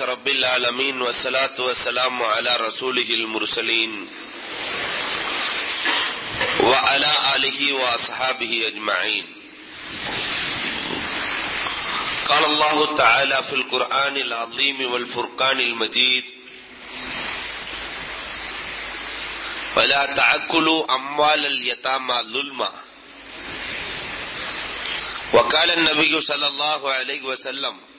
لله رب العالمين والصلاة والسلام على رسوله المرسلين وعلى آله وأصحابه أجمعين. قال الله تعالى في القرآن العظيم والفرقان المجيد ولا تعكلوا أموال اليتامى ظلما. وقال النبي صلى الله عليه وسلم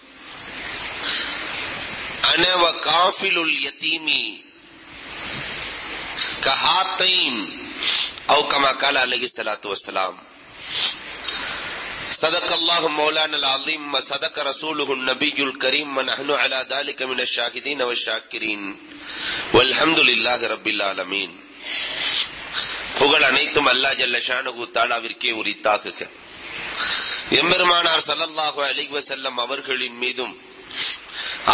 أنا وكافل اليتيم كهاتين أو كما قال عليه الصلاة والسلام صدق الله مولانا العظيم وصدق رسوله النبي الكريم ونحن على ذلك من الشاهدين والشاكرين والحمد لله رب العالمين புகழ் அனைத்தும் அல்லா ஜல்ல ஷானகு தாலாவிற்கே உரித்தாகுக எம்பெருமானார் சல்லல்லாஹு அலைஹி வஸல்லம் அவர்களின் மீதும்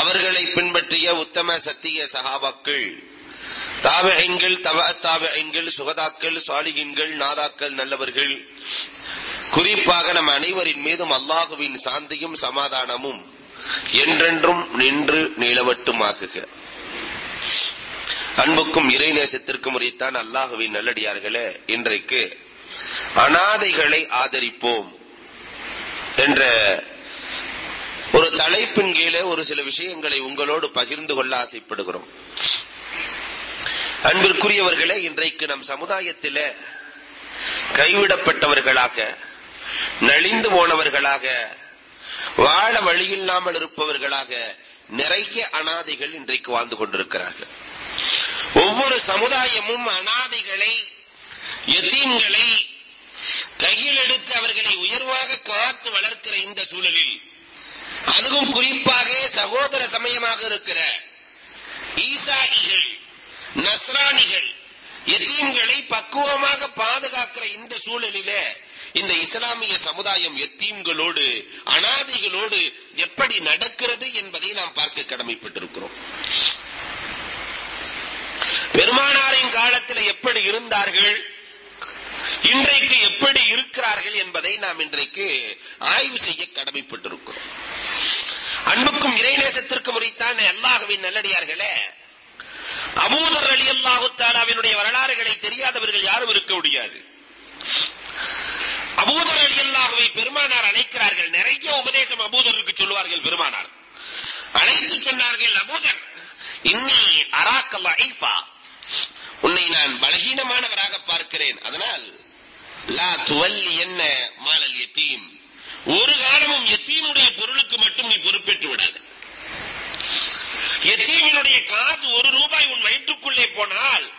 அவர்களை பின்பற்றிய உத்தம சத்திய சகாபாக்கள். தாவகங்கள் தவ தாவகங்கள் சுகதாக்கள் சாலிகின்கள் நாதாக்கள் நல்லவர்கள். குறிப்பாக நம் அனைவரின் மீதும் அல்லாஹுவின் சாந்தியும் சமாதானமும் என்றென்றும் நின்று நிலவட்டுமாகுக. அன்புக்கும் இறை நேசத்திற்கும் உரித்தான் அல்லாஹுவின் நல்லடியார்களே இன்றைக்கு அனாதைகளை ஆதரிப்போம் என்ற ஒரு தலைப்பின் கீழே ஒரு சில விஷயங்களை உங்களோடு பகிர்ந்து கொள்ள ஆசைப்படுகிறோம். அன்பிற்குரியவர்களே இன்றைக்கு நம் சமுதாயத்தில கைவிடப்பட்டவர்களாக நலிந்து போனவர்களாக வாழ வழியில்லாமல் இருப்பவர்களாக நிறைய அனாதைகள் இன்றைக்கு வாழ்ந்து கொண்டிருக்கிறார்கள். ஒவ்வொரு சமுதாயமும் அனாதைகளை எத்தீன்களை கையில் எடுத்து அவர்களை உயர்வாக காத்து வளர்க்கிற இந்த சூழலில் அதுவும் குறிப்பாக சகோதர சமயமாக இருக்கிற ஈசாயிகள் நஸ்ரானிகள் எத்தீம்களை பக்குவமாக பாதுகாக்கிற இந்த சூழலிலே இந்த இஸ்லாமிய சமுதாயம் எத்தீம்களோடு அனாதைகளோடு எப்படி நடக்கிறது என்பதை நாம் பார்க்க கடமைப்பட்டிருக்கிறோம். பெருமானாரின் காலத்தில் எப்படி இருந்தார்கள்? இன்றைக்கு எப்படி இருக்கிறார்கள் என்பதை நாம் இன்றைக்கு ஆய்வு செய்ய கடமைப்பட்டிருக்கிறோம். அன்புக்கும் இறைநேசத்திற்கும் உரித்தான அல்லாஹுவின் நல்லடியார்களே அபூதர் அலி அல்லாஹு தாலாவினுடைய வரலாறுகளை தெரியாதவர்கள் யாரும் இருக்க முடியாது. அபூதர் அலி அல்லாஹுவை பெருமானார் அழைக்கிறார்கள். நிறைய உபதேசம் அபூதருக்கு சொல்லுவார்கள் பெருமானார். அழைத்து சொன்னார்கள் அபூதர் இன்னி அராக்கல்லா உன்னை நான் பலகீனமானவராக பார்க்கிறேன். அதனால் லா துவல்லி என்ன மாலல் எத்தீம் ஒரு காலமும் எத்தீமுடைய பொருளுக்கு மட்டும் நீ பொறுப்பேற்று விடாது. எத்தீமினுடைய காசு ஒரு ரூபாய் உன் வயிற்றுக்குள்ளே போனால்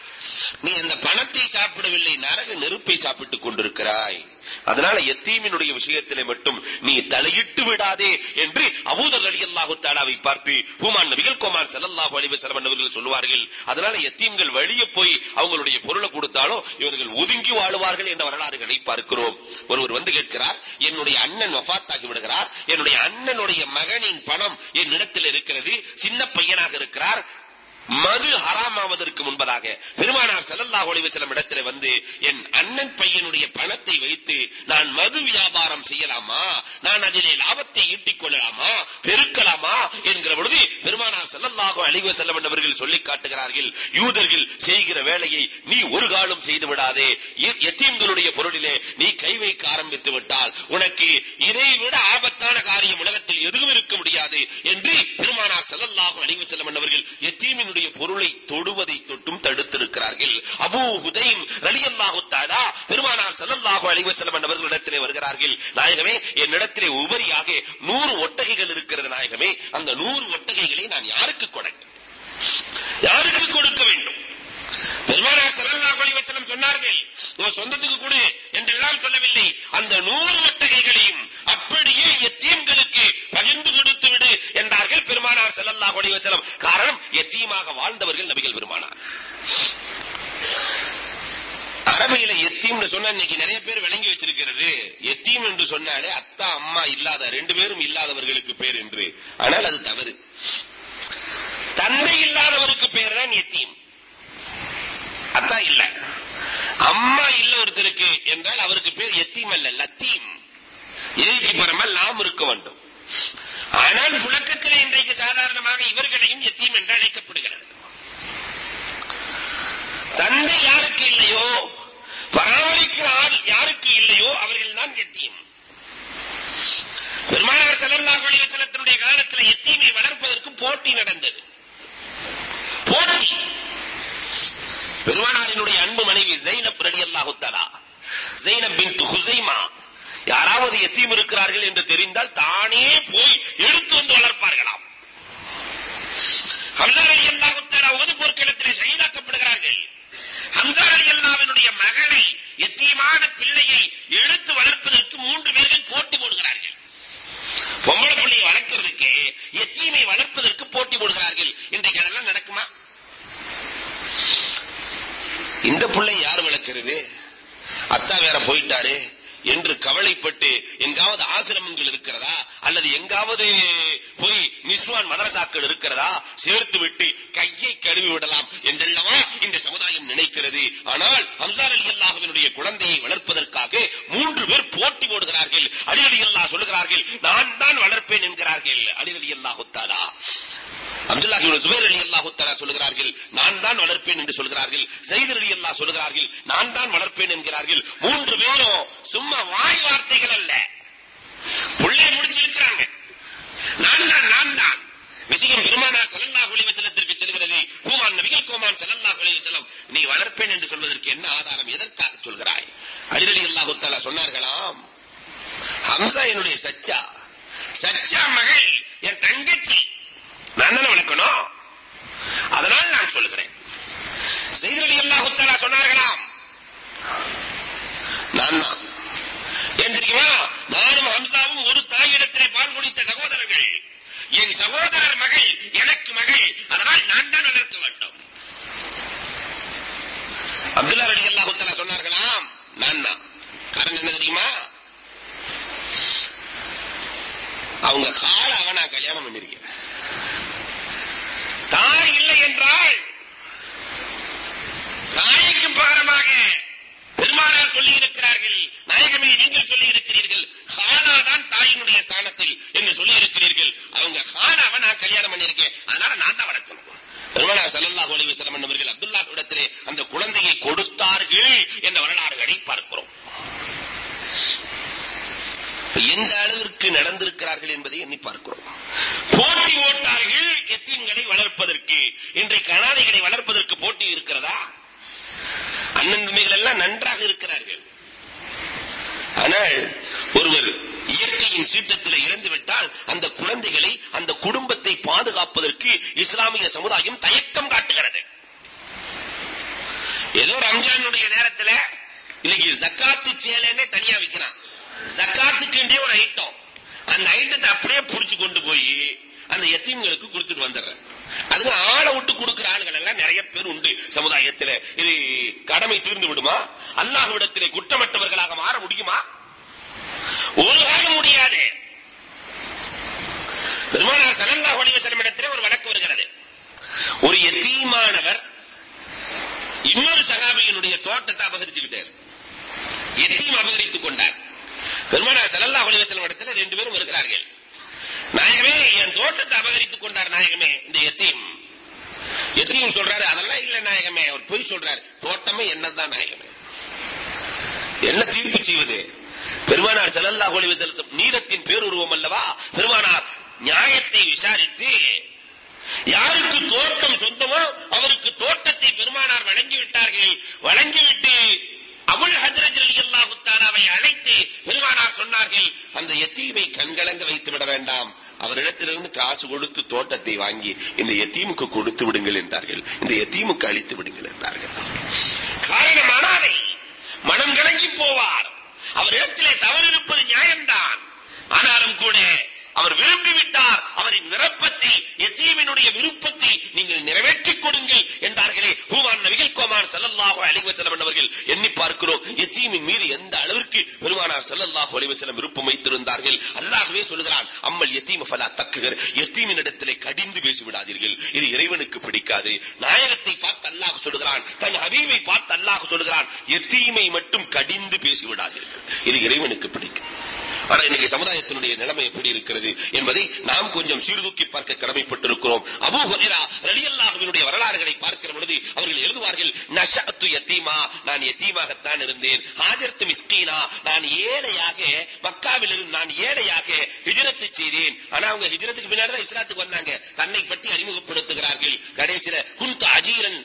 நீ அந்த பணத்தை சாப்பிடவில்லை நரக நெருப்பை சாப்பிட்டுக் கொண்டிருக்கிறாய். அதனால எத்தீமினுடைய விஷயத்திலே மட்டும் நீ தலையிட்டு விடாதே என்று அபூதர் அலி அல்லாஹு தாலாவை பார்த்து ஹூமான் நபிகள் கோமான் செல்லல்லாஹு அலிவ செலவன் அவர்கள் சொல்லுவார்கள். அதனால எத்தீம்கள் வெளியே போய் அவங்களுடைய பொருளை கொடுத்தாலும் இவர்கள் ஒதுங்கி வாழுவார்கள் என்ற வரலாறுகளை பார்க்கிறோம். ஒருவர் வந்து கேட்கிறார் என்னுடைய அண்ணன் வஃத்தாகி விடுகிறார் என்னுடைய அண்ணனுடைய மகனின் பணம் என்னிடத்தில் இருக்கிறது சின்ன பையனாக இருக்கிறார் மது ஹராமாவதற்கு முன்பதாக பெருமானார் ஸல்லல்லாஹு அலைஹி வஸல்லம் இடத்திலே வந்து என் அண்ணன் பையனுடைய பணத்தை வைத்து நான் மது வியாபாரம் செய்யலாமா? நான் அதிலே லாபத்தை ஈட்டிக் கொள்ளலாமா? பெருக்கலாமா? என்கிற பொழுது பெருமானார் ஸல்லல்லாஹு அலைஹி வஸல்லம் அவர்கள் சொல்லி காட்டுகிறார்கள் யூதர்கள் செய்கிற வேலையை நீ ஒரு காலம் செய்து விடாதே. எத்தீம்களுடைய பொருளிலே நீ கை வைக்க ஆரம்பித்து விட்டால் உனக்கு இதை விட ஆபத்தான காரியம் உலகத்தில் எதுவும் இருக்க முடியாது என்று பெருமானார் ஸல்லல்லாஹு அலைஹி வஸல்லம் அவர்கள் எத்தீமினுடைய பொருளை தொடுவதை தொட்டும் தடுத்திருக்கிறார்கள். அபு ஹுதைம் ரலியல்லாஹு தஆலா பெருமானார் ஸல்லல்லாஹு அலைஹி வஸல்லம் அவர்களிடத்திலே வருகிறார்கள். நாயகமே என்னிடத்திலே உபரியாக நூறு ஒட்டகைகள் இருக்கிறது நாயகமே. அந்த நூறு ஒட்டகைகளை நான் யாருக்கு கொடுக்க யாருக்கு கொடுக்க வேண்டும்? பெருமானார் ஸல்லல்லாஹு அலைஹி வஸல்லம் சொன்னார்கள் உன் சொந்தத்துக்கு கொடு என்றெல்லாம் சொல்லவில்லை. அந்த நூறு ஒட்டகைகளையும் அப்படியே எத்தீம்களுக்கு பகிர்ந்து கொடுத்து விடு என்றார்கள் பெருமானார் செல்லல்லா கொடி வச்சலம் காரணம் எத்தீமாக வாழ்ந்தவர்கள் நபிகள் பெருமானார். அரபியில எத்தீம்னு சொன்னா இன்னைக்கு நிறைய பேர் விளங்கி வச்சிருக்கிறது. எத்தீம் என்று சொன்னாலே அத்தா அம்மா இல்லாத ரெண்டு பேரும் இல்லாதவர்களுக்கு பேர் என்று. ஆனால் அது தவறு. தந்தை இல்லாதவருக்கு பேர் தான் எத்தீம். அத்தா இல்ல. அம்மா இல்ல ஒருத்தருக்கு என்றால் அவருக்கு பேர் எத்தீம் அல்ல லத்தீம். ஏக்கு பரமா லாம் இருக்க வேண்டும். ஆனால் புழக்கத்தில் இன்றைக்கு சாதாரணமாக இவர்களையும் எத்தீம் என்று அழைக்கப்படுகிறது. தந்தை யாருக்கு இல்லையோ பராமரிக்கிற தன்னுடைய தோட்டத்தை அபகரிச்சுக்கிட்டார் எத்தையும் அபகரித்துக் கொண்டார். பெருமானா செல்லல்லா ஒளிவ இடத்துல ரெண்டு பேரும் இருக்கிறார்கள் நாயகமே என் தோட்டத்தை அபகரித்துக் கொண்டார் நாயகமே. இந்த எத்தையும் எத்தையும் சொல்றாரு அதெல்லாம் இல்ல நாயகமே. அவர் போய் சொல்றாரு. தோட்டமே என்னதான் நாயகமே. என்ன தீர்ப்பு செய்வது? பெருமானார் செல்லல்லா ஒளிவ செலுத்தும் நீரத்தின் பேருருவம் அல்லவா? பெருமானார் நியாயத்தை விசாரித்து யாருக்கு தோட்டம் சொந்தமோ அவருக்கு தோட்டத்தை பெருமானார் வழங்கிவிட்டார்கள். வழங்கிவிட்டு அபுல் ஹஜ்ரஜ் ரலியல்லாஹு தஆலாவை அழைத்து பெருமானார் சொன்னார்கள் அந்த யத்தீமை கண்கலங்க வைத்து விட வேண்டாம். அவரிடத்திலிருந்து காசு கொடுத்து தோட்டத்தை வாங்கி இந்த யத்தீமுக்கு கொடுத்து விடுங்கள் என்றார்கள். இந்த யத்தீமுக்கு அளித்து விடுங்கள் என்றார்கள். காரணம் அனாதை மனம் கலங்கி போவார். அவரிடத்திலே தவறு இருப்பது நியாயம்தான். ஆனாலும் கூட அவர் விரும்பி விட்டார் அவரின் விருப்பத்தை எத்தீமினுடைய விருப்பத்தை நீங்கள் நிறைவேற்றி கொடுங்கள் என்றார்களே. ஹூவான் நபிகள் கோமான் செல்லல்லாஹோ அலிவசலம் அவர்கள் எண்ணி பார்க்கிறோம். எத்தீமின் மீது எந்த அளவிற்கு பெருமானார் செல்லல்லாஹோ அலிவசலம் விருப்பம் வைத்திருந்தார்கள்? அல்லாகவே சொல்கிறான் அம்மல் எத்தீம ஃபலா தக்குகர் எத்தீமின் இடத்திலே கடிந்து பேசி விடாதீர்கள் இது இறைவனுக்கு பிடிக்காது. நாயகத்தை பார்த்து அல்லாஹ் சொல்கிறான் தன் ஹபீவை பார்த்து அல்லாஹ் சொல்கிறான் எத்தீமை மட்டும் கடிந்து பேசி விடாதீர்கள் இது இறைவனுக்கு பிடிக்கும். ஆனால் இன்னைக்கு சமுதாயத்தினுடைய நிலைமை எப்படி இருக்கிறது என்பதை நாம் கொஞ்சம் சீர்தூக்கி பார்க்க கடமைப்பட்டிருக்கிறோம். அபு ஹுரைரா ரலியல்லாஹுவினுடைய வரலாறுகளை பார்க்கிற பொழுது அவர்கள் எழுதுவார்கள் நஷஅத்து யத்தீமா நான் யத்தீமாகத்தான் இருந்தேன். ஹாஜர்த்து மிஸ்கீனா நான் ஏழையாக மக்காவிலிருந்து நான் ஏழையாக ஹிஜரத்து செய்தேன். ஆனா அவங்க ஹிஜரத்துக்கு பின்னாடி தான் இஸ்லாத்துக்கு வந்தாங்க. தன்னை பற்றி அறிமுகப்படுத்துகிறார்கள். கடைசியில குன்து அஜீரன்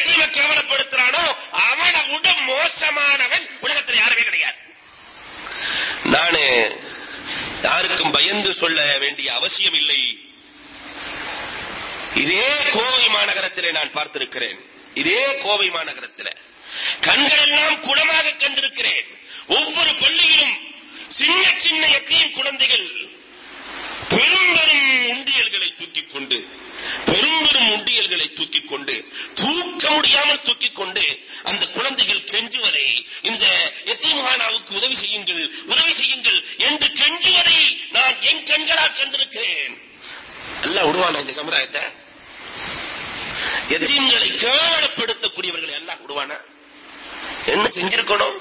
எத்தீமை கேவலப்படுத்துறானோ அவனை விட மோசமானவன் உலகத்தில் யாருமே கிடையாது. நானு யாருக்கும் பயந்து சொல்ல வேண்டிய அவசியம் இல்லை. இதே கோவை மாநகரத்திலே நான் பார்த்திருக்கிறேன். இதே கோவை மாநகரத்தில். கண்கள் எல்லாம் குளமாக கண்டிருக்கிறேன். ஒவ்வொரு பள்ளியிலும் சின்ன சின்ன எத்தையும் குழந்தைகள் பெரும் உண்டியல்களை தூக்கிக் கொண்டு பெரும் உண்டியல்களை தூக்கிக் கொண்டு தூக்க முடியாமல் தூக்கிக் கொண்டு அந்த குழந்தைகள் கெஞ்சுவதை இந்த எத்தீமகானாவுக்கு உதவி செய்யுங்கள் உதவி செய்யுங்கள் என்று கெஞ்சுவதை நான் என் கண்களால் கண்டிருக்கிறேன். எல்லாம் விடுவானா இந்த சமுதாயத்தை? எத்தீம்களை கேவலப்படுத்தக்கூடியவர்களை எல்லாம் விடுவானா என்ன செஞ்சிருக்கணும்?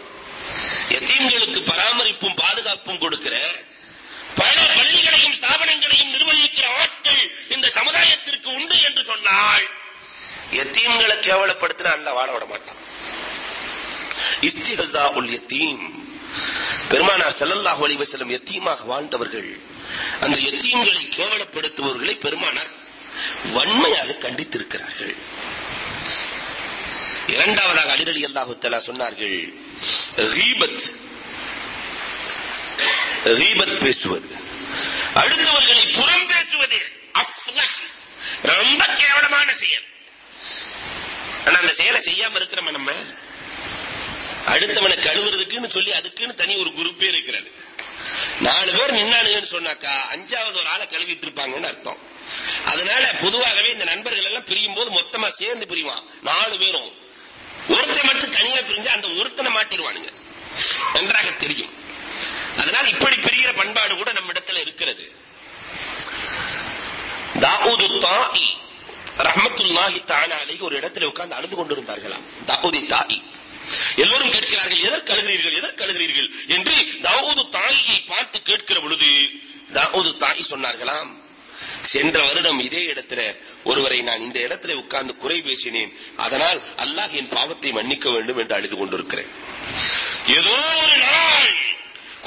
எத்தீம்களுக்கு பராமரிப்பும் பாதுகாப்பும் கொடுக்கிற பள்ளிகளையும் ஸ்தாபனங்களையும் நிர்வகிக்கிற ஆட்கள் இந்த சமுதாயத்திற்கு உண்டு என்று சொன்னால் எத்தீம்களை கேவலப்படுத்தின அல்ல வாழ விட மாட்டான். இஸ்திஹசா உல் யத்தீம் பெருமானார் ஸல்லல்லாஹு அலைஹி வஸல்லம் எத்தீமாக வாழ்ந்தவர்கள் அந்த எத்தீம்களை கேவலப்படுத்துபவர்களை பெருமானார் வன்மையாக கண்டித்திருக்கிறார்கள். இரண்டாவதாக அல்லாஹு தஆலா சொன்னார்கள் ரீபத் ரீபத் பேசுவது. அடுத்தவர்களை புறம் பேசுவது அஃப்லஹ். ரொம்ப கேவலமான செயல். ஆனா அந்த செயலை செய்யாம இருக்கிறோம் நம்ம? அடுத்தவனை கழுவுறதுக்குன்னு சொல்லி அதுக்குன்னு தனி ஒரு குரூப்பே இருக்கிறது. நாலு பேர் நின்னானுங்கன்னு சொன்னாக்கா அஞ்சாவது ஒரு ஆளை கழுவிட்டு இருப்பாங்கன்னு அர்த்தம். அதனால பொதுவாகவே இந்த நண்பர்கள் எல்லாம் பிரியும் போது மொத்தமா சேர்ந்து பிரிவான் நாலு பேரும் ஒருத்தன் மட்டும் தனியா பிரிஞ்சு அந்த ஒருத்தனை மாட்டிடுவானுங்க நன்றாக தெரியும் அதனால் இப்படி பிரிகிற பண்பாடு கூட நம்ம இடத்துல இருக்கிறது தாவூது தாஇ ரஹமத்துல்லாஹி தஆலா அலைஹி ஒரு இடத்துல உட்கார்ந்து அழுது கொண்டிருந்தார்களாம் தாவூதி தாஇ எல்லோரும் கேட்கிறார்கள் எதற்கு அழுகிறீர்கள் எதற்கு அழுகிறீர்கள் என்று தாவூது தாயியை பார்த்து கேட்கிற பொழுது தாவூது தாயி சொன்னார்களாம் சென்ற வருடம் இதே இடத்துல ஒருவரை நான் இந்த இடத்துல உட்கார்ந்து குறை பேசினேன். அதனால் அல்லாஹ் என் பாவத்தை மன்னிக்க வேண்டும் என்று அழுது கொண்டிருக்கிறேன். ஏதோ ஒரு நாள்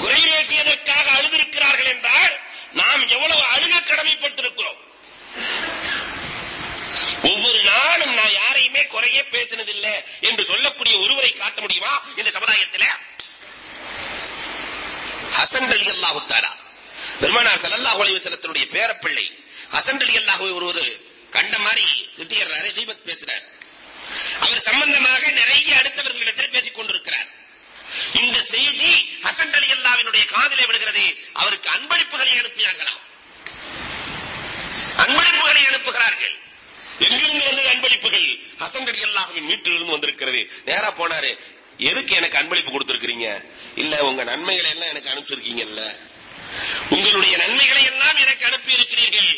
குறை பேசியதற்காக அழுதிருக்கிறார்கள் என்றால் நாம் எவ்வளவு அழுக கடமைப்பட்டிருக்கிறோம் ஒவ்வொரு நாளும் நான் யாரையுமே குறையே பேசினதில்லை என்று சொல்லக்கூடிய ஒருவரை காட்ட முடியுமா இந்த சமுதாயத்தில் ஹசன் அலி அல்லாஹு தாலா பெருமானார் ஸல்லல்லாஹு அலைஹி வஸல்லத்தினுடைய பேரப்பிள்ளை ஹசன் அலி அல்லாஹுவை ஒரு ஒரு கண்ட மாதிரி திட்டியறாரு தீபக் பேசுறார் அவர் சம்பந்தமாக நிறைய அடுத்தவர்களிடத்தில் பேசிக் கொண்டிருக்கிறார் இந்த செய்தி ஹசன் அலி அல்லாவினுடைய காதிலே விழுகிறது அவருக்கு அன்பளிப்புகளை அனுப்பினார்களாம் அன்பளிப்புகளை அனுப்புகிறார்கள் எங்கிருந்து வந்தது அன்பளிப்புகள் ஹசன் அலி அல்லாஹ்வின் வீட்டிலிருந்து வந்திருக்கிறது நேரா போனாரு எதுக்கு எனக்கு அன்பளிப்பு கொடுத்திருக்கிறீங்க இல்ல உங்க நன்மைகளை எல்லாம் எனக்கு அனுப்பிச்சிருக்கீங்கல்ல உங்களுடைய நன்மைகளை எல்லாம் எனக்கு அனுப்பி இருக்கிறீர்கள்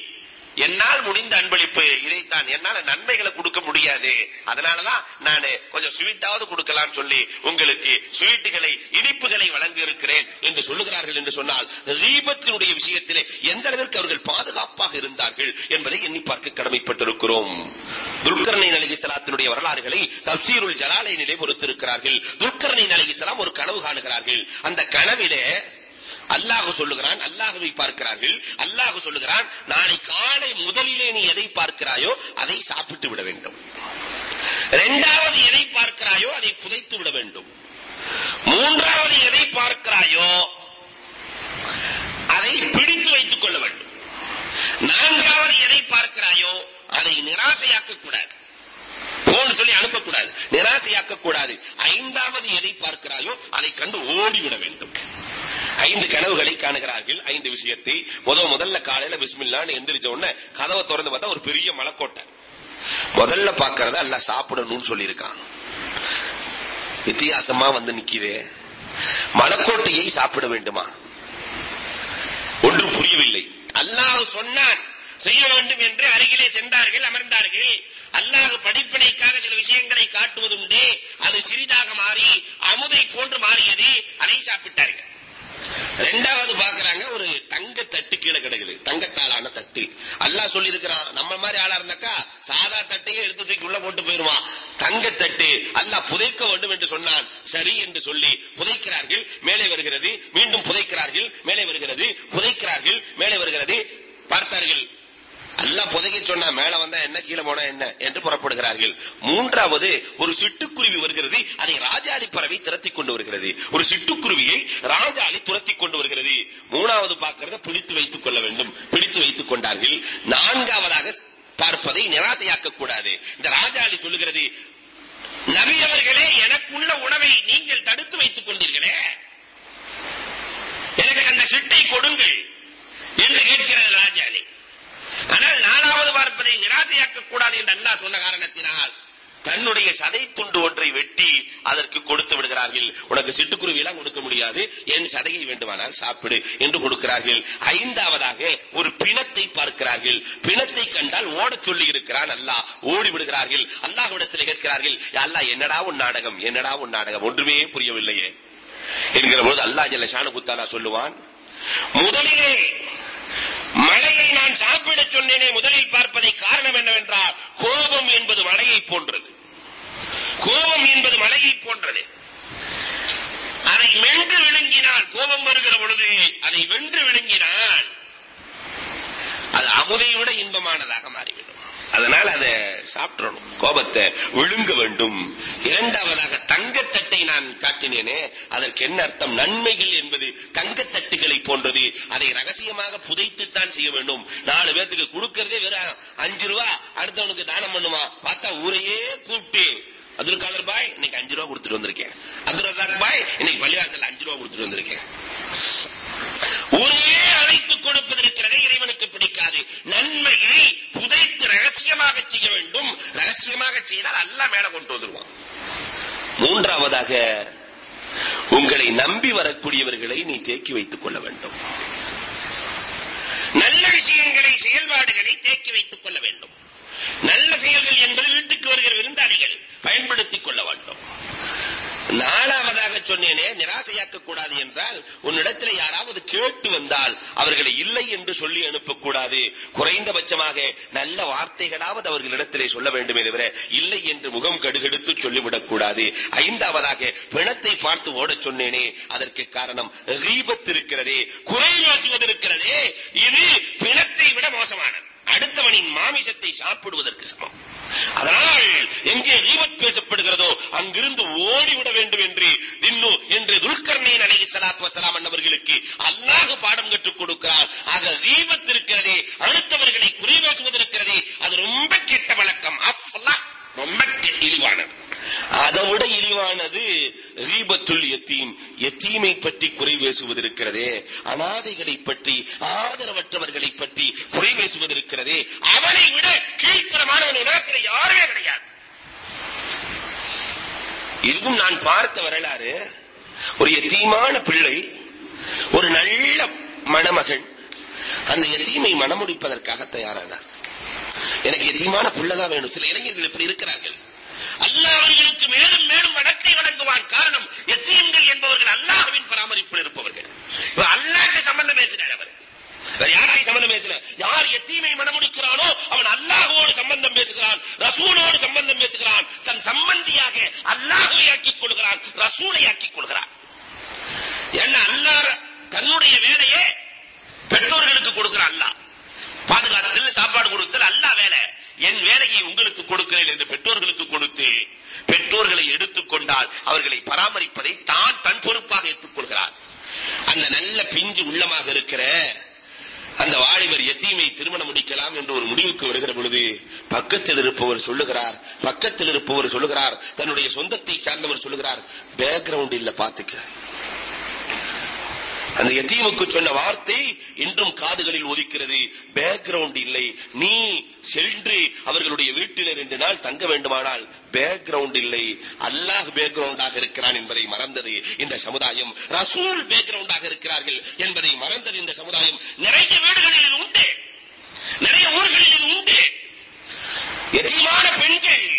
என்னால் முடிந்த அன்பளிப்பு இதைத்தான் என்னால நன்மைகளை கொடுக்க முடியாது அதனாலதான் நான் கொஞ்சம் ஸ்வீட்டாவது கொடுக்கலாம் சொல்லி உங்களுக்கு ஸ்வீட்டுகளை இனிப்புகளை வழங்கி இருக்கிறேன் என்று சொல்லுகிறார்கள் என்று சொன்னால் தீபத்தினுடைய விஷயத்திலே எந்த அளவிற்கு அவர்கள் பாதுகாப்பாக இருந்தார்கள் என்பதை எண்ணி பார்க்க கடமைப்பட்டிருக்கிறோம். துல்கர்ணை அலகி சலாத்தினுடைய வரலாறுகளை தப்சீருல் ஜலாலையிலே பொறுத்திருக்கிறார்கள். துல்கர்ணை அலகி சலாம் ஒரு கனவு காணுகிறார்கள். அந்த கனவிலே அல்லாஹ் சொல்லுகிறான் அல்லாஹுவை பார்க்கிறார்கள். அல்லாஹ் சொல்லுகிறான் நாளை காலை முதலிலே நீ எதை பார்க்கிறாயோ அதை சாப்பிட்டு விட வேண்டும். இரண்டாவது எதை பார்க்கிறாயோ அதை புதைத்து விட வேண்டும். மூன்றாவது எதை பார்க்கிறாயோ அதை பிடித்து வைத்துக் கொள்ள வேண்டும் நான்காவது எதை பார்க்கிறாயோ அதை நிராசையாக்க கூடாது போன் சொல்லி அனுப்பக்கூடாது. நிராசையாக்க கூடாது ஐந்தாவது எதை பார்க்கிறாயோ அதை கண்டு ஓடிவிட வேண்டும். ஐந்து கனவுகளை காணுகிறார்கள். ஐந்து விஷயத்தை முத முதல்ல காலையில பிஸ்மில்லான்னு எந்திரிச்ச உடனே கதவை திறந்து பார்த்தா ஒரு பெரிய மலைக்கோட்டை. முதல்ல பாக்குறத அல்ல சாப்பிடணும்னு சொல்லியிருக்கான். வித்தியாசமா வந்து நிக்குதே. மலைக்கோட்டையை சாப்பிட வேண்டுமா? ஒன்று புரியவில்லை. அல்லாஹ் சொன்னான் செய்ய வேண்டும் என்று அருகிலே சென்றார்கள் அமர்ந்தார்கள். அல்லாஹ் படிப்பினைக்காக சில விஷயங்களை காட்டுவதுண்டு அது சிறிதாக மாறி அமுதை போன்று மாறியது. அதை சாப்பிட்டார்கள். ரெண்டாவது பாக்குறாங்க ஒரு தங்க தட்டு கீழே கிடக்குது. தங்கத்தாலான தட்டு. அல்லாஹ் சொல்லி இருக்கிறான் நம்ம மாதிரி ஆளா இருந்தாக்கா சாதா தட்டையே எடுத்து தூக்கி உள்ள போட்டு போயிருவான் தங்க தட்டு அல்லாஹ் புதைக்க வேண்டும் என்று சொன்னான். சரி என்று சொல்லி புதைக்கிறார்கள் மேலே வருகிறது மீண்டும் புதைக்கிறார்கள் மேலே வருகிறது புதைக்கிறார்கள் மேலே வருகிறது. பார்த்தார்கள் அல்லாஹ் புதைக்க சொன்னா மேல வந்தா என்ன கீழே போனா என்ன என்று புறப்படுகிறார்கள். மூன்றாவது ஒரு சிட்டுக்குருவி வருகிறது. அதை ராஜாளி பறவை துரத்தி கொண்டு வருகிறது. ஒரு சிட்டுக்குருவியை ராஜாளி துரத்தி கொண்டு வருகிறது. மூணாவது பார்க்கிறத பிடித்து வைத்துக் கொள்ள வேண்டும். பிடித்து வைத்துக் கொண்டார்கள். நான்காவது பார்ப்பதை நிராசையாக்க கூடாது இந்த ராஜாளி சொல்லுகிறது நபி அவர்களே எனக்குள்ள உணவை நீங்கள் தடுத்து வைத்துக் கொண்டீர்களே எனக்கு அந்த சிட்டை கொடுங்கள் என்று கேட்கிறது ராஜாளி ஆனால் நாலாவது பார்ப்பதை நிராசையாக்க கூடாது என்று அல்லாஹ் சொன்ன காரணத்தினால் தன்னுடைய சதை துண்டு ஒன்றை வெட்டி அதற்கு கொடுத்து விடுகிறார்கள் உனக்கு சிட்டுக்குருவி எல்லாம் கொடுக்க முடியாது என் சதையை வேண்டுமானால் சாப்பிடு என்று கொடுக்கிறார்கள். ஐந்தாவதாக ஒரு பிணத்தை பார்க்கிறார்கள். பிணத்தை கண்டால் ஓடச் சொல்லி இருக்கிறான் அல்லாஹ். ஓடி விடுகிறார்கள். அல்லாஹ்விடத்தில் கேட்கிறார்கள் அல்லாஹ் என்னடா உன் நாடகம்? என்னடா உன் நாடகம்? ஒன்றுமே புரியவில்லையே. என்கிற போது அல்லாஹ் ஜல்ல ஷானு சொல்லுவான் முதலிலே மழையை நான் சாப்பிட சொன்னேனே முதலில் பார்ப்பதை காரணம் என்னவென்றால் கோபம் என்பது மழையை போன்றது கோபம் என்பது மழையை போன்றது அதை மென்று விழுங்கினால் கோபம் வருகிற பொழுது அதை வென்று விழுங்கினால் அது அமுதை விட இன்பமானதாக மாறிவிடும் அதனால் அதை சாப்பிடணும் கோபத்தை விழுங்க வேண்டும் இரண்டாவதாக தங்கத்தட்டை நான் காட்டினேனே அதற்கு என்ன அர்த்தம் நன்மைகள் என்பது தங்கத்தட்டுகளை போன்றது அதை ரகசியமாக புதைத்துத்தான் செய்ய வேண்டும் நாலு பேர்த்துக்கு கொடுக்கறதே வெறும் அஞ்சு ரூபா அடுத்தவனுக்கு தானம் பண்ணுமா பார்த்தா ஊரையே கூப்பிட்டு அப்துல் காதர் பாய் இன்னைக்கு அஞ்சு ரூபா கொடுத்துட்டு வந்திருக்கேன் அப்துல் ரசாக் பாய் இன்னைக்கு பள்ளிவாசல் அஞ்சு ரூபா கொடுத்துட்டு வந்திருக்கேன் ஊரையே அழைத்துக் கொடுப்பதற்கிறதே இறைவனுக்கு பிடிக்காது நன்மையை புதைத்து ரகசியமாக செய்ய வேண்டும் ரகசியமாக செய்தால் அல்ல மேல கொண்டு வந்துருவான் மூன்றாவதாக உங்களை நம்பி வரக்கூடியவர்களை நீ தேக்கி வைத்துக் கொள்ள வேண்டும் நல்ல விஷயங்களை செயல்பாடுகளை வைத்துக் கொள்ள வேண்டும். நல்ல செயல்கள் என்பது வீட்டுக்கு வருகிற விருந்தாளிகள் பயன்படுத்திக் கொள்ள வேண்டும். நாலாவதாக சொன்னேனே நிராசையாக்க கூடாது என்றால் உன்னிடத்தில் யாராவது கேட்டு வந்தால் அவர்களை இல்லை என்று சொல்லி அனுப்பக்கூடாது. குறைந்தபட்சமாக நல்ல வார்த்தைகளாவது அவர்களிடத்திலே சொல்ல வேண்டுமே தவிர இல்லை என்று முகம் கடுகெடுத்து சொல்லிவிடக் கூடாது ஐந்தாவதாக பிணத்தை பார்த்து ஓடச் சொன்னேனே அதற்கு காரணம் ரீபத் இருக்கிறதே குறை பேசுவது இருக்கிறதே இது பிணத்தை விட மோசமானது. அடுத்தவனின் மாமிசத்தை சாப்பிடுவதற்கு சமம். அதனால் எங்கே ரீபத் பேசப்படுகிறதோ அங்கிருந்து ஓடிவிட வேண்டும் என்று தின்னு என்று துல்கர்ணேன் அலகி சலாத் வசலாம் அன்னவர்களுக்கு அல்லாஹ் பாடம் கற்றுக் கொடுக்கிறார் ஆக ரீபத் இருக்கிறதே அடுத்தவர்களை குறி அது ரொம்ப கெட்ட வழக்கம். அஃப்லா. ரொம்ப இழிவானது. அதை விட இழிவானது ரீபத்துல் எத்தீம் எத்தீமை பற்றி குறை பேசுவது அனாதைகளை பற்றி ஆதரவற்றவர்களை பற்றி குறை பேசுவது அவனை விட கீழ்த்தரமானவன் உலகத்தில் யாருமே கிடையாது. இதுவும் நான் பார்த்த வரலாறு. ஒரு எத்தீமான பிள்ளை ஒரு நல்ல மணமகன் அந்த எத்தீமை மணமுடிப்பதற்காக தயாரானார். எனக்கு எத்தீமான பிள்ளைதான் வேணும்? சில இளைஞர்கள் இப்படி இருக்கிறார்கள். அல்லாஹ் அவர்களுக்கு மேலும் மேலும் வடக்கை வழங்குவான் காரணம் எத்தீம்கள் என்பவர்கள் அல்லாஹ்வின் பராமரிப்பில் இருப்பவர்கள். இவர் அல்லாஹ்க்கு சம்பந்தம் பேசினார் அவர். வேற யார்கிட்ட சம்பந்தம் பேசல யார் எத்தீமை மனமுடிக்கிறானோ அவன் அல்லாஹுவோடு சம்பந்தம் பேசுகிறான் ரசூலோடு சம்பந்தம் பேசுகிறான் தன் சம்பந்தியாக அல்லாஹுவை ஆக்கிக் கொள்கிறான் ரசூலை ஆக்கிக் கொள்கிறான். ஏன்னா அல்லாஹ் தன்னுடைய வேலையே பெற்றோர்களுக்கு கொடுக்கிறான் அல்லாஹ் பாதுகாத்தல் சாப்பாடு கொடுத்தல் அல்லாஹ் வேலை என் வேலையை உங்களுக்கு கொடுக்கிறேன் என்று பெற்றோர்களுக்கு கொடுத்து பெற்றோர்களை எடுத்துக்கொண்டால் அவர்களை பராமரிப்பதை தான் தன் பொறுப்பாக ஏற்றுக்கொள்கிறார். அந்த நல்ல பிஞ்சு உள்ளமாக இருக்கிற அந்த வாலிபர் எத்தீமை திருமணம் முடிக்கலாம் என்று ஒரு முடிவுக்கு வருகிற பொழுது பக்கத்தில் இருப்பவர் சொல்லுகிறார் பக்கத்தில் இருப்பவர் சொல்லுகிறார் தன்னுடைய சொந்தத்தை சார்ந்தவர் சொல்லுகிறார் பேக்ரவுண்ட் இல்ல பாத்துக்க அந்த எத்தீமுக்கு சொன்ன வார்த்தை இன்றும் காதுகளில் ஒதிக்கிறது பேக்ரவுண்ட் இல்லை. நீ சென்று அவர்களுடைய வீட்டில் ரெண்டு நாள் தங்க வேண்டுமானால் பேக்ரவுண்ட் இல்லை. அல்லாஹ் பேக்ரவுண்டாக இருக்கிறான் என்பதை மறந்தது இந்த சமுதாயம். ரசூல் பேக்ரவுண்டாக இருக்கிறார்கள் என்பதை மறந்தது இந்த சமுதாயம். நிறைய வீடுகளில் உண்டு. நிறைய ஊர்களில் உண்டு. எதிமான பெண்கள்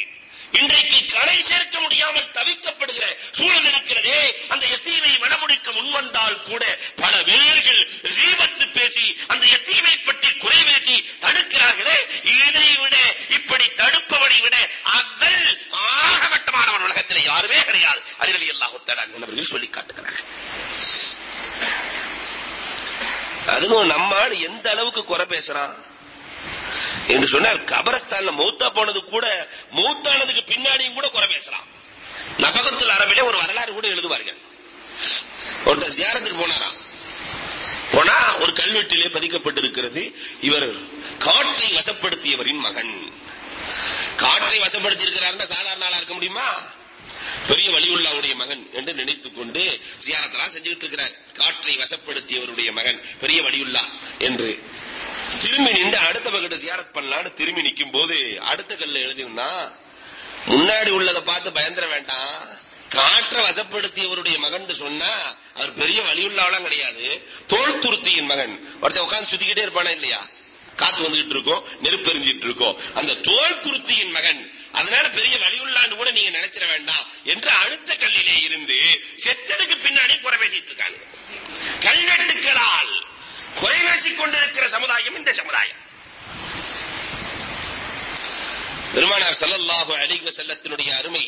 இன்றைக்கு கரை சேர்க்க முடியாமல் தவிக்கப்படுகிற சூழல் இருக்கிறதே அந்த எத்தீமை மனமுடிக்க முன்வந்தால் கூட பல வேர்கள் ரீபத்து பேசி அந்த எத்தீமை பற்றி குறை பேசி தடுக்கிறார்களே. இதை விட இப்படி தடுப்பவனை விட அவள் ஆகமட்டமானவன் உலகத்தில் யாருமே கிடையாது. அதில் அல்லாஹு தஆலா சொல்லி காட்டுகிறார்கள். அதுவும் நம்மால் எந்த அளவுக்கு குறை பேசுறான்? என்று சொன்னால் கபரஸ்தான்ல மௌத்தா போனது கூட மௌத்தானதுக்கு பின்னாடியும் கூட குறை பேசலாம். நபகத்துல் அரபிலே ஒரு வரலாறு கூட எழுதுவார்கள். ஒருத்தர் ஜியாரத்துக்கு போனாராம். போனா ஒரு கல்வெட்டிலே பதிக்கப்பட்டிருக்கிறது இவர் காற்றை வசப்படுத்தியவரின் மகன். காற்றை வசப்படுத்தி இருக்கிறார் சாதாரண ஆளா இருக்க முடியுமா? பெரிய வலியுல்லாவுடைய மகன் என்று நினைத்துக் கொண்டு ஜியாரத்தெல்லாம் செஞ்சுக்கிட்டு இருக்கிறார் காற்றை வசப்படுத்தியவருடைய மகன் பெரிய வலியுல்லா என்று திரும்பி நின்று அடுத்த பக்கத்தை சியாரத் பண்ணலான்னு திரும்பி நிற்கும் போது அடுத்த கல்ல எழுதியிருந்தா முன்னாடி உள்ளதை பார்த்து பயந்துட வேண்டாம் தோற்ற வசப்படுத்தியவருடைய மகன் சொன்னா அவர் பெரிய வலியுள்ளாவெல்லாம் கிடையாது. தோல் துருத்தியின் மகன். ஒருத்தன் உட்கார்ந்து சுத்திக்கிட்டே இருப்பானா இல்லையா? காத்து வந்துகிட்டு இருக்கோம் நெருப்பு எரிஞ்சிட்டு இருக்கோம். அந்த தோல் துருத்தியின் மகன். அதனால பெரிய வலியுள்ளான்னு கூட நீங்க நினைச்சிட வேண்டாம் என்று அடுத்த கல்லிலே இருந்து செத்ததுக்கு பின்னாடி குறை பேசிட்டு இருக்காங்க. கல்வெட்டுக்களால் குறை பேசிக் கொண்டிருக்கிற சமுதாயம் இந்த சமுதாயம். பெருமானார் ஸல்லல்லாஹு அலைஹி செல்லத்தினுடைய அருமை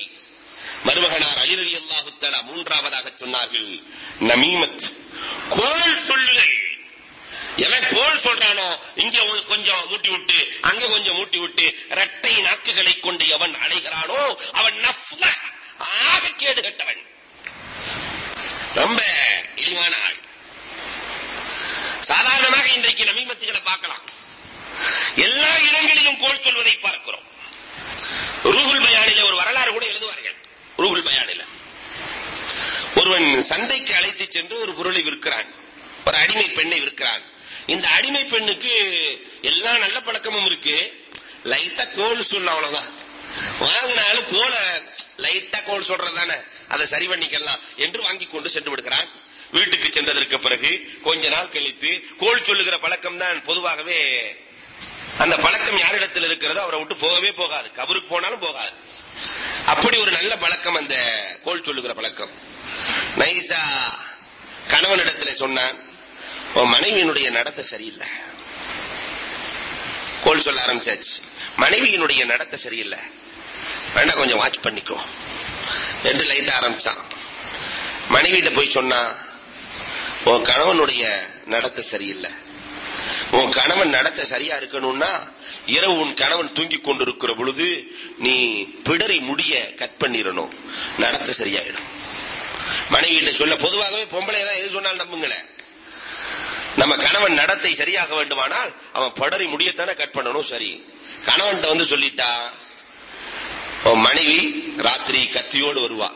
மருமகனார் அலி ரலி அல்லாஹு மூன்றாவதாக சொன்னார்கள் நமீமத் கோல் சொல்லுகள் எவன் கோல் சொல்றானோ இங்க கொஞ்சம் மூட்டி விட்டு அங்க கொஞ்சம் மூட்டி விட்டு இரட்டை நாக்குகளை கொண்டு எவன் அடைகிறானோ அவன் நஃப்ல ஆக கேடு கட்டவன். ரொம்ப இழிவான ஆள். சாதாரணமாக இன்றைக்கு நமீமத்துகளை பார்க்கலாம். எல்லா இடங்களிலும் கோல் சொல்வதை பார்க்கிறோம். ரூகுல் பயானிலே ஒரு வரலாறு கூட எழுதுவார்கள். சந்தைக்கு அழைத்து சென்று ஒரு பொருளை விற்கிறான். ஒரு அடிமை பெண்ணை விற்கிறான். இந்த அடிமை பெண்ணுக்கு எல்லா நல்ல பழக்கமும் இருக்கு. லைட்டா கோல் சொல்ல அவ்வளவுதான். வாங்கினாலும் கோல லைட்டா கோல் சொல்றதானே அதை சரி பண்ணிக்கலாம் என்று வாங்கி கொண்டு சென்று விடுகிறான். வீட்டுக்கு சென்றதற்கு பிறகு கொஞ்ச நாள் கழித்து கோல் சொல்லுகிற பழக்கம் தான் பொதுவாகவே அந்த பழக்கம் யாரிடத்தில் இருக்கிறதோ அவரை விட்டு போகவே போகாது. கபருக்கு போனாலும் போகாது. அப்படி ஒரு நல்ல பழக்கம் அந்த கோல் சொல்லுகிற பழக்கம். நைசா கணவனிடத்துல சொன்னான் உன் மனைவியினுடைய நடத்தை சரியில்லை. கோல் சொல்ல ஆரம்பிச்சாச்சு. மனைவியினுடைய நடத்தை சரியில்லை. வேண்டாம் கொஞ்சம் வாட்ச் பண்ணிக்கோ. என்று லைட் ஆரம்பிச்சான். மனைவியிட்ட போய் சொன்னா உன் கணவனுடைய நடத்தை சரியில்லை. உன் கணவன் நடத்த சரியா இருக்கணும்னா இரவு உன் கணவன் தூங்கிக் கொண்டிருக்கிற பொழுது நீ பிடரி முடிய கட் பண்ணிடணும் நடத்த சரியாயிடும். மனைவிட்ட சொல்ல பொதுவாகவே பொம்பளை தான் எது சொன்னாலும் நம்புங்களேன். நம்ம கணவன் நடத்தை சரியாக வேண்டுமானால் அவன் படரி முடியத்தானே கட் பண்ணணும் சரி. கணவன்கிட்ட வந்து சொல்லிட்டா உன் மனைவி ராத்திரி கத்தியோடு வருவா.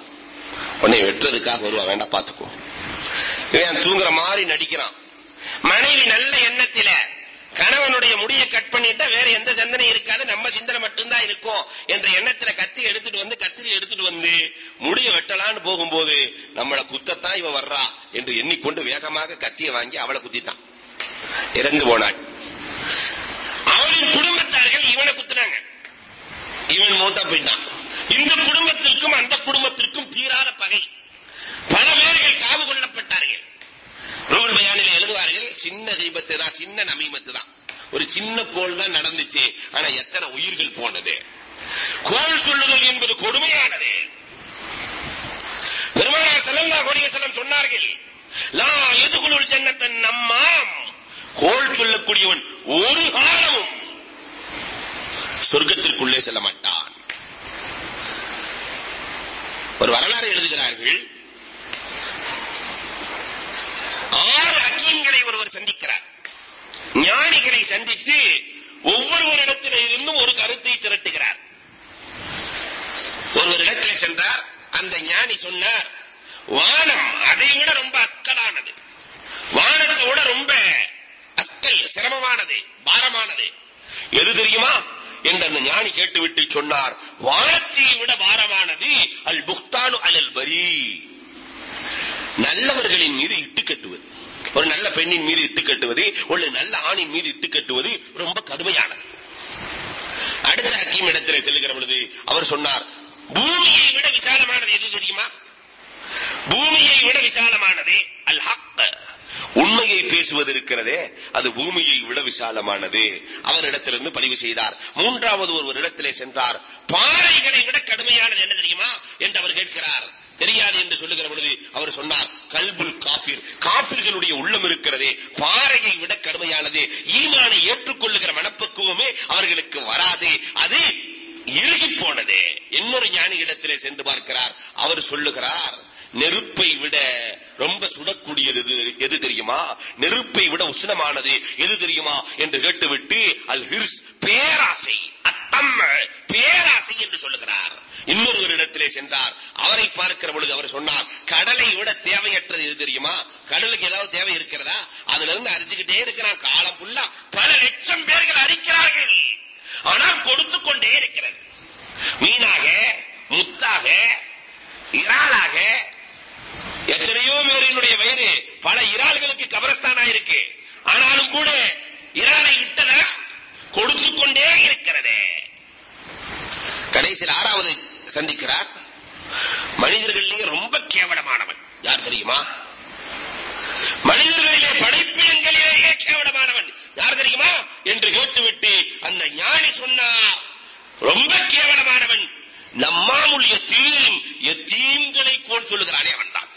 உன்னை வெட்டுறதுக்காக வருவா. வேண்டாம் பாத்துக்கோ இவன் தூங்குற மாதிரி நடிக்கிறான். மனைவி நல்ல எண்ணத்தில கணவனுடைய முடியை கட் பண்ணிட்டா வேற எந்த சிந்தனை இருக்காது. நம்ம சிந்தனை மட்டும்தான் இருக்கும் என்ற எண்ணத்துல கத்தி எடுத்துட்டு வந்து கத்திரி எடுத்துட்டு வந்து முடிய வெட்டலான்னு போகும்போது நம்மளை குத்தத்தான் இவ வர்றா என்று எண்ணிக்கொண்டு வேகமாக கத்திய வாங்கி அவளை குத்திட்டான். இறந்து போனாள். அவளின் குடும்பத்தார்கள் இவனை குத்துனாங்க. இவன் மூத்தா போயிட்டான். இந்த குடும்பத்திற்கும் அந்த குடும்பத்திற்கும் தீராத பகை. பல பேர்கள் காவு கொள்ளப்பட்டார்கள் ரூல் பயானில் எழுதுவார்கள் சின்ன தீபத்து தான் சின்ன நமீமத்து தான். ஒரு சின்ன கோள் தான் நடந்துச்சு ஆனா எத்தனை உயிர்கள் போனது? கோல் சொல்லுதல் என்பது கொடுமையானது. பெருமானார் செல்லல்லா அலைஹி சொன்னார்கள் லா எதுகுலுல் ஜன்னத்தன் நம்மாம். கோல் சொல்லக்கூடியவன் ஒரு காலமும் சொர்க்கத்திற்குள்ளே செல்ல மாட்டான். ஒரு வரலாறு எழுதுகிறார்கள் ஞானிகளை சந்தித்து ஒவ்வொருவரிடத்தில் இருந்தும் ஒரு கருத்தை திரட்டுகிறார். ஒருவர் சென்றார். அந்த ஞானி சொன்னார் வானம் அதை விட ரொம்ப அஸ்கலானது. வானத்தை விட ரொம்ப அஸ்கல் சிரமமானது பாரமானது. எது தெரியுமா? என்று அந்த ஞானி கேட்டுவிட்டு சொன்னார் வானத்தை விட பாரமானது அல் புக்தானு அலல் பரி. நல்லவர்களின் மீது இட்டு கட்டுவது. ஒரு நல்ல பெண்ணின் மீது இட்டு கட்டுவது ஒரு நல்ல ஆணின் மீது இட்டு கட்டுவது ரொம்ப கடுமையானது. அடுத்த ஹக்கீம் இடத்திலே செல்லுகிற பொழுது அவர் சொன்னார் பூமியை விட விசாலமானது எது தெரியுமா? பூமியை விட விசாலமானது அல் ஹக் உண்மையை பேசுவது இருக்கிறதே அது பூமியை விட விசாலமானது. அவரிடத்திலிருந்து பதிவு செய்தார். மூன்றாவது ஒருவர் இடத்திலே சென்றார். பாறைகளை விட கடுமையானது என்ன தெரியுமா? என்று அவர் கேட்கிறார். தெரியாது என்று சொல்லுகிற பொழுது அவர் சொன்னார் கல்புல் காஃபிர். காஃபிர்களுடைய உள்ளம் இருக்கிறதே பாறையை விட கடுமையானது. ஈமானை ஏற்றுக்கொள்ளுகிற மனப்பக்குவமே அவர்களுக்கு வராது. அது இறுகி போனது. இன்னொரு ஞானி இடத்திலே சென்று பார்க்கிறார். அவர் சொல்லுகிறார் நெருப்பை விட ரொம்ப சுடக்கூடியது எது- எது தெரியுமா? நெருப்பை விட உஷ்ணமானது எது தெரியுமா? என்று கேட்டுவிட்டு அல் ஹிர்ஸ் பேராசை. அத்தம் பேராசை என்று சொல்லுகிறார். இன்னொரு இடத்திலே சென்றார். அவரை பார்க்கிற பொழுது அவர் சொன்னார் கடலை விட தேவையற்றது எது தெரியுமா? கடலுக்கு ஏதாவது தேவை இருக்கிறதா? அதுல இருந்து அரிச்சுக்கிட்டே இருக்கிறான். காலம் ஃபுல்லா பல லட்சம் பேர்கள் அரிக்கிறார்கள். ஆனால் கொடுத்து கொண்டே இருக்கிறது மீனாக முத்தாக இறாலாக எத்தனையோ பேரினுடைய வயிறு பல இறால்களுக்கு கபரஸ்தானா இருக்கு ஆனாலும் கூட இறாலை விட்டதா கொடுத்து கொண்டே இருக்கிறது கடைசியில் ஆறாவது சந்திக்கிறார் மனிதர்களிலேயே ரொம்ப கேவலமானவன் யார் தெரியுமா மனிதர்களிலே படைப்பினங்களிலேயே கேவலமானவன் யார் தெரியுமா என்று கேட்டுவிட்டு அந்த ஞானி சொன்னார் ரொம்ப கேவலமானவன் நம்மாமுல் எத்தீம் எத்தீம்களை கோல் சொல்லுகிறானே அவன்தான்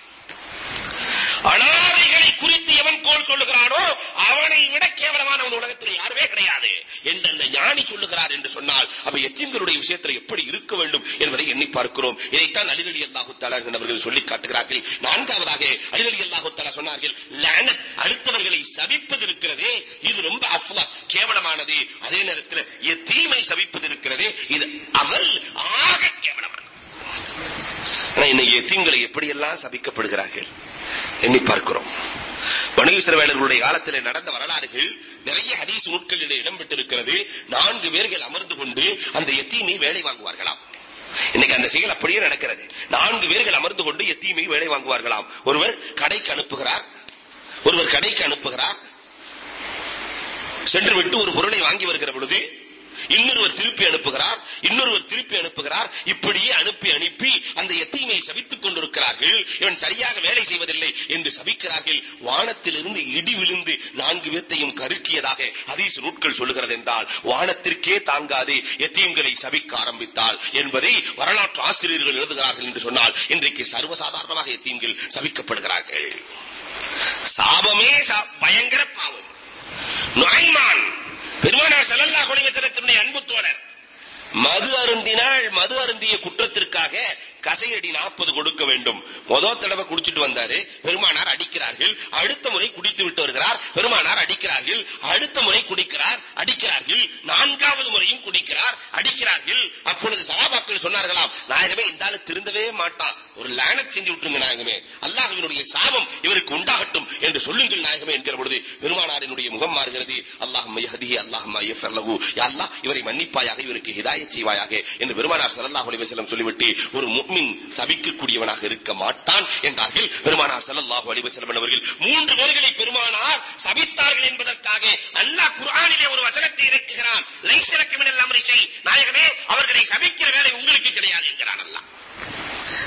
அனாதைகளை குறித்து எவன் கோல் சொல்லுகிறானோ அவனை விட கேவலமானவன் உலகத்தில் யாருமே கிடையாது என்று அந்த ஞானி சொல்லுகிறார் என்று சொன்னால் அப்ப எத்தீம்களுடைய விஷயத்தில் எப்படி இருக்க வேண்டும் என்பதை எண்ணி பார்க்கிறோம் இதைத்தான் அலிரலி அல்லாஹு தலா அவர்கள் சொல்லி காட்டுகிறார்கள் நான்காவதாக அலிரலி அல்லாஹு தலா சொன்னார்கள் லானத் அடுத்தவர்களை சபிப்பது இருக்கிறதே இது ரொம்ப அஃப்லா கேவலமானது அதே நேரத்தில் எத்தீமை சபிப்பது இருக்கிறதே இது அவள் ஆக கேவலமானது ஆனா இன்னைக்கு எத்தீம்களை எப்படியெல்லாம் சபிக்கப்படுகிறார்கள் எண்ணி பார்க்கிறோம் பனு இஸ்ரவேலர்களுடைய காலத்திலே நடந்த வரலாறுகள் நிறைய ஹதீஸ் நூட்களிலே இடம்பெற்றிருக்கிறது நான்கு பேர்கள் அமர்ந்து கொண்டு அந்த எத்தீமை வேலை வாங்குவார்களாம் இன்னைக்கு அந்த செயல் அப்படியே நடக்கிறது நான்கு பேர்கள் அமர்ந்து கொண்டு எத்தீமை வேலை வாங்குவார்களாம் ஒருவர் கடைக்கு அனுப்புகிறார் ஒருவர் கடைக்கு அனுப்புகிறார் சென்று விட்டு ஒரு பொருளை வாங்கி வருகிற பொழுது இன்னொருவர் திருப்பி அனுப்புகிறார் இன்னொருவர் திருப்பி அனுப்புகிறார் இப்படியே அனுப்பி அனுப்பி அந்த எத்தீமையை சபித்துக் கொண்டிருக்கிறார்கள் இவன் சரியாக வேலை செய்வதில்லை என்று சபிக்கிறார்கள் வானத்திலிருந்து இடி விழுந்து நான்கு பேர்த்தையும் கருக்கியதாக ஹதீஸ் நூட்கள் சொல்லுகிறது என்றால் வானத்திற்கே தாங்காது. எத்தீம்களை சபிக்க ஆரம்பித்தால் என்பதை வரலாற்று ஆசிரியர்கள் எழுதுகிறார்கள் என்று சொன்னால் இன்றைக்கு சர்வசாதாரணமாக எத்தீம்கள் சபிக்கப்படுகிறார்கள். சாபமே பயங்கர பாவம். நுழைமான் பெருமானார் செல்லல்லா அலைஹி வஸல்லத்தினுடைய அன்பு தோழர் மது அருந்தினால் மது அருந்திய குற்றத்திற்காக கசையடி நாற்பது கொடுக்க வேண்டும். முதல் தடவை குடிச்சிட்டு வந்தாரு. பெருமானார் அடிக்கிறார்கள். அடுத்த முறை குடித்து விட்டு வருகிறார். பெருமானார் அடிக்கிறார்கள். அடுத்த முறை குடிக்கிறார். அடிக்கிறார்கள். நான்காவது முறையும் குடிக்கிறார். அடிக்கிறார்கள். அப்பொழுது சகாபாக்கள் சொன்னார்களாம் நாயகமே இந்த ஆளு திருந்தவே மாட்டான். ஒரு லானத் செஞ்சு விட்டுருங்க நாயகமே. அல்லாஹ்வினுடைய சாபம் இவருக்கு உண்டாகட்டும் என்று சொல்லுங்கள் நாயகமே என்கிற பொழுது பெருமானாரினுடைய முகம் மாறுகிறது. அல்லாஹ் யஹ்திஹி அல்லாஹ் யா அல்லாஹ் இவரை மன்னிப்பாயாக இவருக்கு ஹிதாயத் செய்வாயாக என்று பெருமானார் ஸல்லல்லாஹு அலைஹி வஸல்லம் சொல்லிவிட்டு ஒரு முக்மின் சபிக்கக்கூடியவனாக இருக்க மாட்டான் என்றார்கள். பெருமானார் ஸல்லல்லாஹு அலைஹி வஸல்லம் அவர்கள் மூன்று பேர்களை பெருமானார் சபித்தார்கள் என்பதற்காக அல்லாஹ் குர்ஆனிலே ஒரு வசனத்தை இறக்குகிறான். லைஸ லக்க மினல் அம்ரி ஷை. நாயகமே அவர்களை சபிக்கிற வேலை உங்களுக்கு கிடையாது என்கிறான் அல்லாஹ்.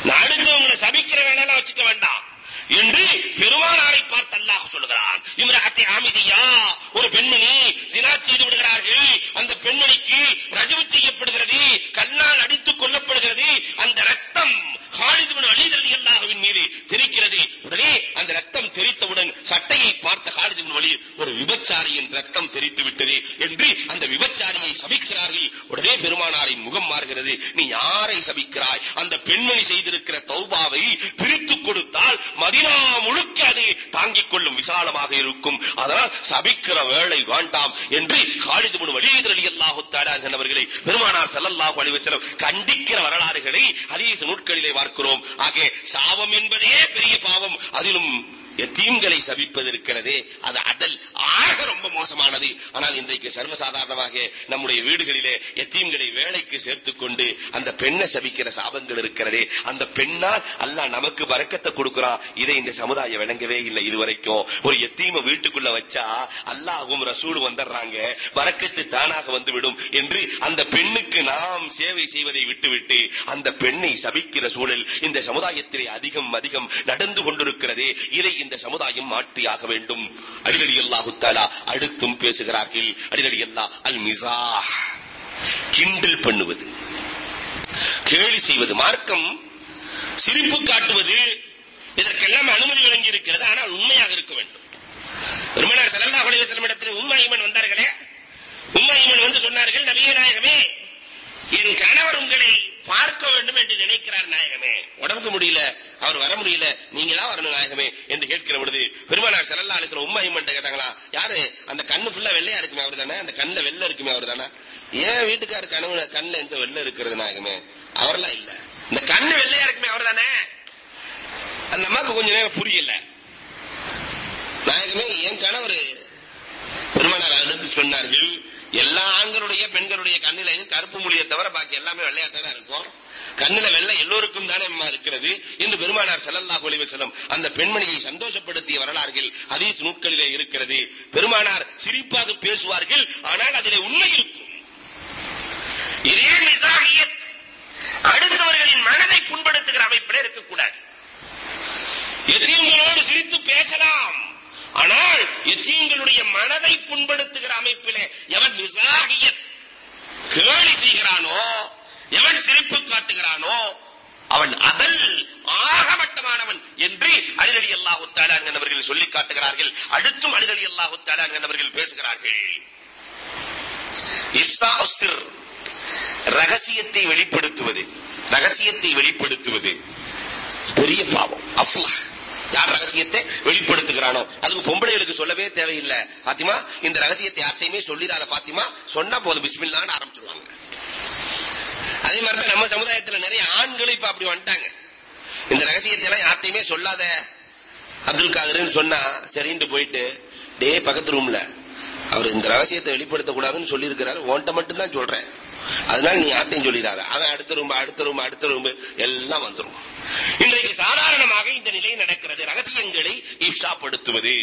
நான் அடுத்தவங்களை சபிக்கிற வேலையெல்லாம் வச்சுக்க வேண்டாம். என்று பெருமானாரை பார்த்து அல்லாஹ் சொல்கிறான் இம்ராத்தி ஆமிதியா ஒரு பெண்மணி ஜினா செய்து விடுகிறார்கள். அந்த பெண்மணிக்கு ரஜவு செய்யப்படுகிறது கல்லால் அடித்துக் கொல்லப்படுகிறது. அந்த ரத்தம் ஹாலித் பின் வலீத் ரலியல்லாஹுவின் மீது தெரிக்கிறது. உடனே அந்த ரத்தம் தெரித்தவுடன் சட்டையை பார்த்த ஹாலித் பின் வலீத் ஒரு விபச்சாரியின் ரத்தம் தெரித்து விட்டது என்று அந்த விபச்சாரியை சபிக்கிறார்கள். உடனே பெருமானாரின் முகம் மாறுகிறது. நீ யாரை சபிக்கிறாய்? அந்த பெண்மணி செய்திருக்கிற தௌபாவை பிரித்துக் கொடுத்தால் மதி வினா முழுக்க அது தாங்கிக் கொள்ளும் விசாலமாக இருக்கும். அதனால் சபிக்கிற வேலை வேண்டாம் என்று ஹாலித் பின் வலீத் ரலியல்லாஹு தஆலா அவர்களை பெருமானார் ஸல்லல்லாஹு அலைஹி வஸல்லம் கண்டிக்கிற வரலாறுகளை ஹதீஸ் நூட்களிலே பார்க்கிறோம். ஆக சாபம் என்பதே பெரிய பாவம். அதிலும் எத்தீம்களை சபிப்பது இருக்கிறதே அது அடல் ஆக ரொம்ப மோசமானது. ஆனால் இன்றைக்கு சர்வசாதாரணமாக நம்முடைய வீடுகளிலே எத்தீம்களை வேலைக்கு சேர்த்துக் கொண்டு அந்த பெண்ணை சபிக்கிற சாபங்கள் இருக்கிறதே அந்த பெண்ணால் அல்லாஹ் நமக்கு வரக்கத்தை கொடுக்கிறான் இதை இந்த சமுதாயம் விளங்கவே இல்லை இதுவரைக்கும். ஒரு எத்தீம வீட்டுக்குள்ள வச்சா அல்லாஹும் ரசூடு வந்துடுறாங்க. வரக்கத்து தானாக வந்து விடும் என்று அந்த பெண்ணுக்கு நாம் சேவை செய்வதை விட்டுவிட்டு அந்த பெண்ணை சபிக்கிற சூழல் இந்த சமுதாயத்திலே அதிகம் அதிகம் நடந்து கொண்டிருக்கிறதே. இதை இந்த சமுதாயம் மாற்றியாக வேண்டும். அடிக்கடி அல்லாஹு தாலா அடுத்தும் பேசுகிறார்கள். அடிக்கடி அல்லா அல் மிசா கிண்டில் பண்ணுவது. கேலி செய்வது. மார்க்கம் சிரிப்பு காட்டுவது. இதற்கெல்லாம் அனுமதி வழங்கி இருக்கிறது ஆனால் உண்மையாக இருக்க வேண்டும். பெருமனார் ஸல்லல்லாஹு அலைஹி வஸல்லம் இடத்தில் உம்மா ஈமன் வந்தார்களே? உம்மா ஈமன் வந்து சொன்னார்கள் நபியே நாயகமே என் கணவர் உங்களை பார்க்க வேண்டும் என்று நினைக்கிறார் நாயகமே. உடம்புக்கு முடியல அவர் வர முடியல நீங்க தான் வரணும் நாயகமே என்று கேட்கிற பொழுது பெருமானார் ஸல்லல்லாஹு அலைஹி உம்மா ஈமன் கேட்டாங்களா யாரு? அந்த கண்ணு ஃபுல்லா வெள்ளையா இருக்குமே அவர் தானே அந்த கண்ணுல வெள்ளை இருக்குமே அவர் தானே ஏன் வீட்டுக்கார கனவு கண்ணுல எந்த வெள்ளை இருக்கிறது நாயகமே? அவரெல்லாம் இல்ல. இந்த கண்ணு வெள்ளையா இருக்குமே அவர் தானே அந்த அம்மாக்கு கொஞ்ச நேரம் புரியல. நாயகமே என் கணவர் பெருமானார் அடுத்து சொன்னார்கள் எல்லா ஆண்களுடைய பெண்களுடைய கண்ணிலையும் கருப்பு மொழியை தவிர பாக்கி எல்லாமே வெள்ளையா இருக்கும். கண்ணுல வெள்ளை எல்லோருக்கும் தானே அம்மா இருக்கிறது. என்று பெருமானார் ஸல்லல்லாஹு அலைஹி வஸல்லம் அந்த பெண்மணியை சந்தோஷப்படுத்திய வரலாறுகள் ஹதீஸ் நூட்களிலே இருக்கிறது. பெருமானார் சிரிப்பாக பேசுவார்கள் ஆனால் அதிலே உண்மை இருக்கும் இதே மிசாகியத் அடுத்தவர்களின் மனதை புண்படுத்துகிற அமைப்பிலே இருக்கக்கூடாது எத்தீம்களோடு சிரித்து பேசலாம் ஆனால் எத்தீம்களுடைய மனதை புண்படுத்துகிற அமைப்பிலே எவன் மிசாகியத் கேலி செய்கிறானோ எவன் சிரிப்பு காட்டுகிறானோ அவன் அதல் ஆகமட்டமானவன் என்று அலிரலி அல்லாஹு தாலான் அவர்கள் சொல்லி காட்டுகிறார்கள் அடுத்தும் அலிரலி அல்லாஹு தாலான் அவர்கள் பேசுகிறார்கள் இஸ்ஸா உஸ்ர் ரகசியத்தை வெளிப்படுத்துவது ரகசியத்தை வெளிப்படுத்துவது பெரிய பாவம் அஃப்லா யார் ரகசியத்தை வெளிப்படுத்துகிறானோ அதுக்கு பொம்பளைகளுக்கு சொல்லவே தேவையில்லை பாத்திமா இந்த ரகசியத்தை யார்ட்டையுமே சொல்லிடாத பாத்திமா சொன்னா போதும் பிஸ்மில்லான்னு ஆரம்பிச்சிருவாங்க அதே மாதிரி தான் நம்ம சமுதாயத்துல நிறைய ஆண்களும் இப்ப அப்படி வந்துட்டாங்க இந்த ரகசியத்தை எல்லாம் யார்ட்டையுமே சொல்லாத அப்துல் காதர்னு சொன்னா சரின்ட்டு போயிட்டு டே பக்கத்து ரூம்ல அவர் இந்த ரகசியத்தை வெளிப்படுத்த கூடாதுன்னு சொல்லி இருக்கிறாரு ஓன்ட்ட மட்டும் தான் சொல்றேன். அதனால நீ யார்ட்டையும் சொல்லிடாத. அவன் அடுத்த ரூம் அடுத்த ரூம் அடுத்த ரூம் எல்லாம் வந்துரும் இன்றைக்கு சாதாரணமாக இந்த நிலை நடக்கிறது ரகசியங்களை இஃப்ஷாப்படுத்துவது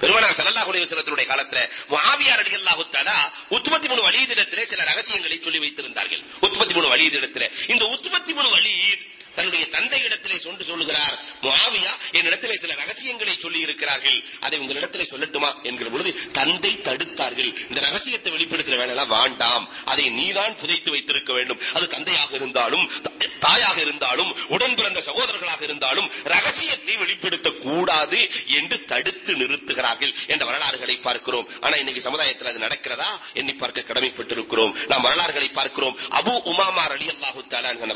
பெருமனார் ஸல்லல்லாஹு அலைஹி வஸல்லத்தினுடைய காலத்துல முஆவியா ரலியல்லாஹு தஆலா உத்பத்தி முனு வலீதிடத்திலே சில ரகசியங்களை சொல்லி வைத்திருந்தார்கள் உத்பத்தி முனு வலீதிடத்திலே இந்த உத்பத்தி முனு வலீத் தன்னுடைய தந்தை இடத்திலே சொன்று சொல்லுகிறார் முஆவியா என்னிடத்திலே சில ரகசியங்களை சொல்லி இருக்கிறார்கள் அதை உங்களிடத்திலே சொல்லட்டுமா என்கிற பொழுது தந்தை தடுத்தார்கள் இந்த ரகசியத்தை வெளிப்படுத்துற வேலையெல்லாம் வேண்டாம் அதை நீதான் புதைத்து வைத்திருக்க வேண்டும் அது தந்தையாக இருந்தாலும் தாயாக இருந்தாலும் உடன் பிறந்த சகோதரர்களாக இருந்தாலும் ரகசியத்தை வெளிப்படுத்த கூடாது என்று தடுத்து என்ற வரலாறுகளை பார்க்கிறோம். ஆனா இன்னைக்கு சமுதாயத்தில் அது நடக்கிறதா? எண்ணி பார்க்க கடமைப்பட்டிருக்கிறோம். நாம் வரலாறுகளை பார்க்கிறோம். அபு உமாமா அலி அல்லாஹு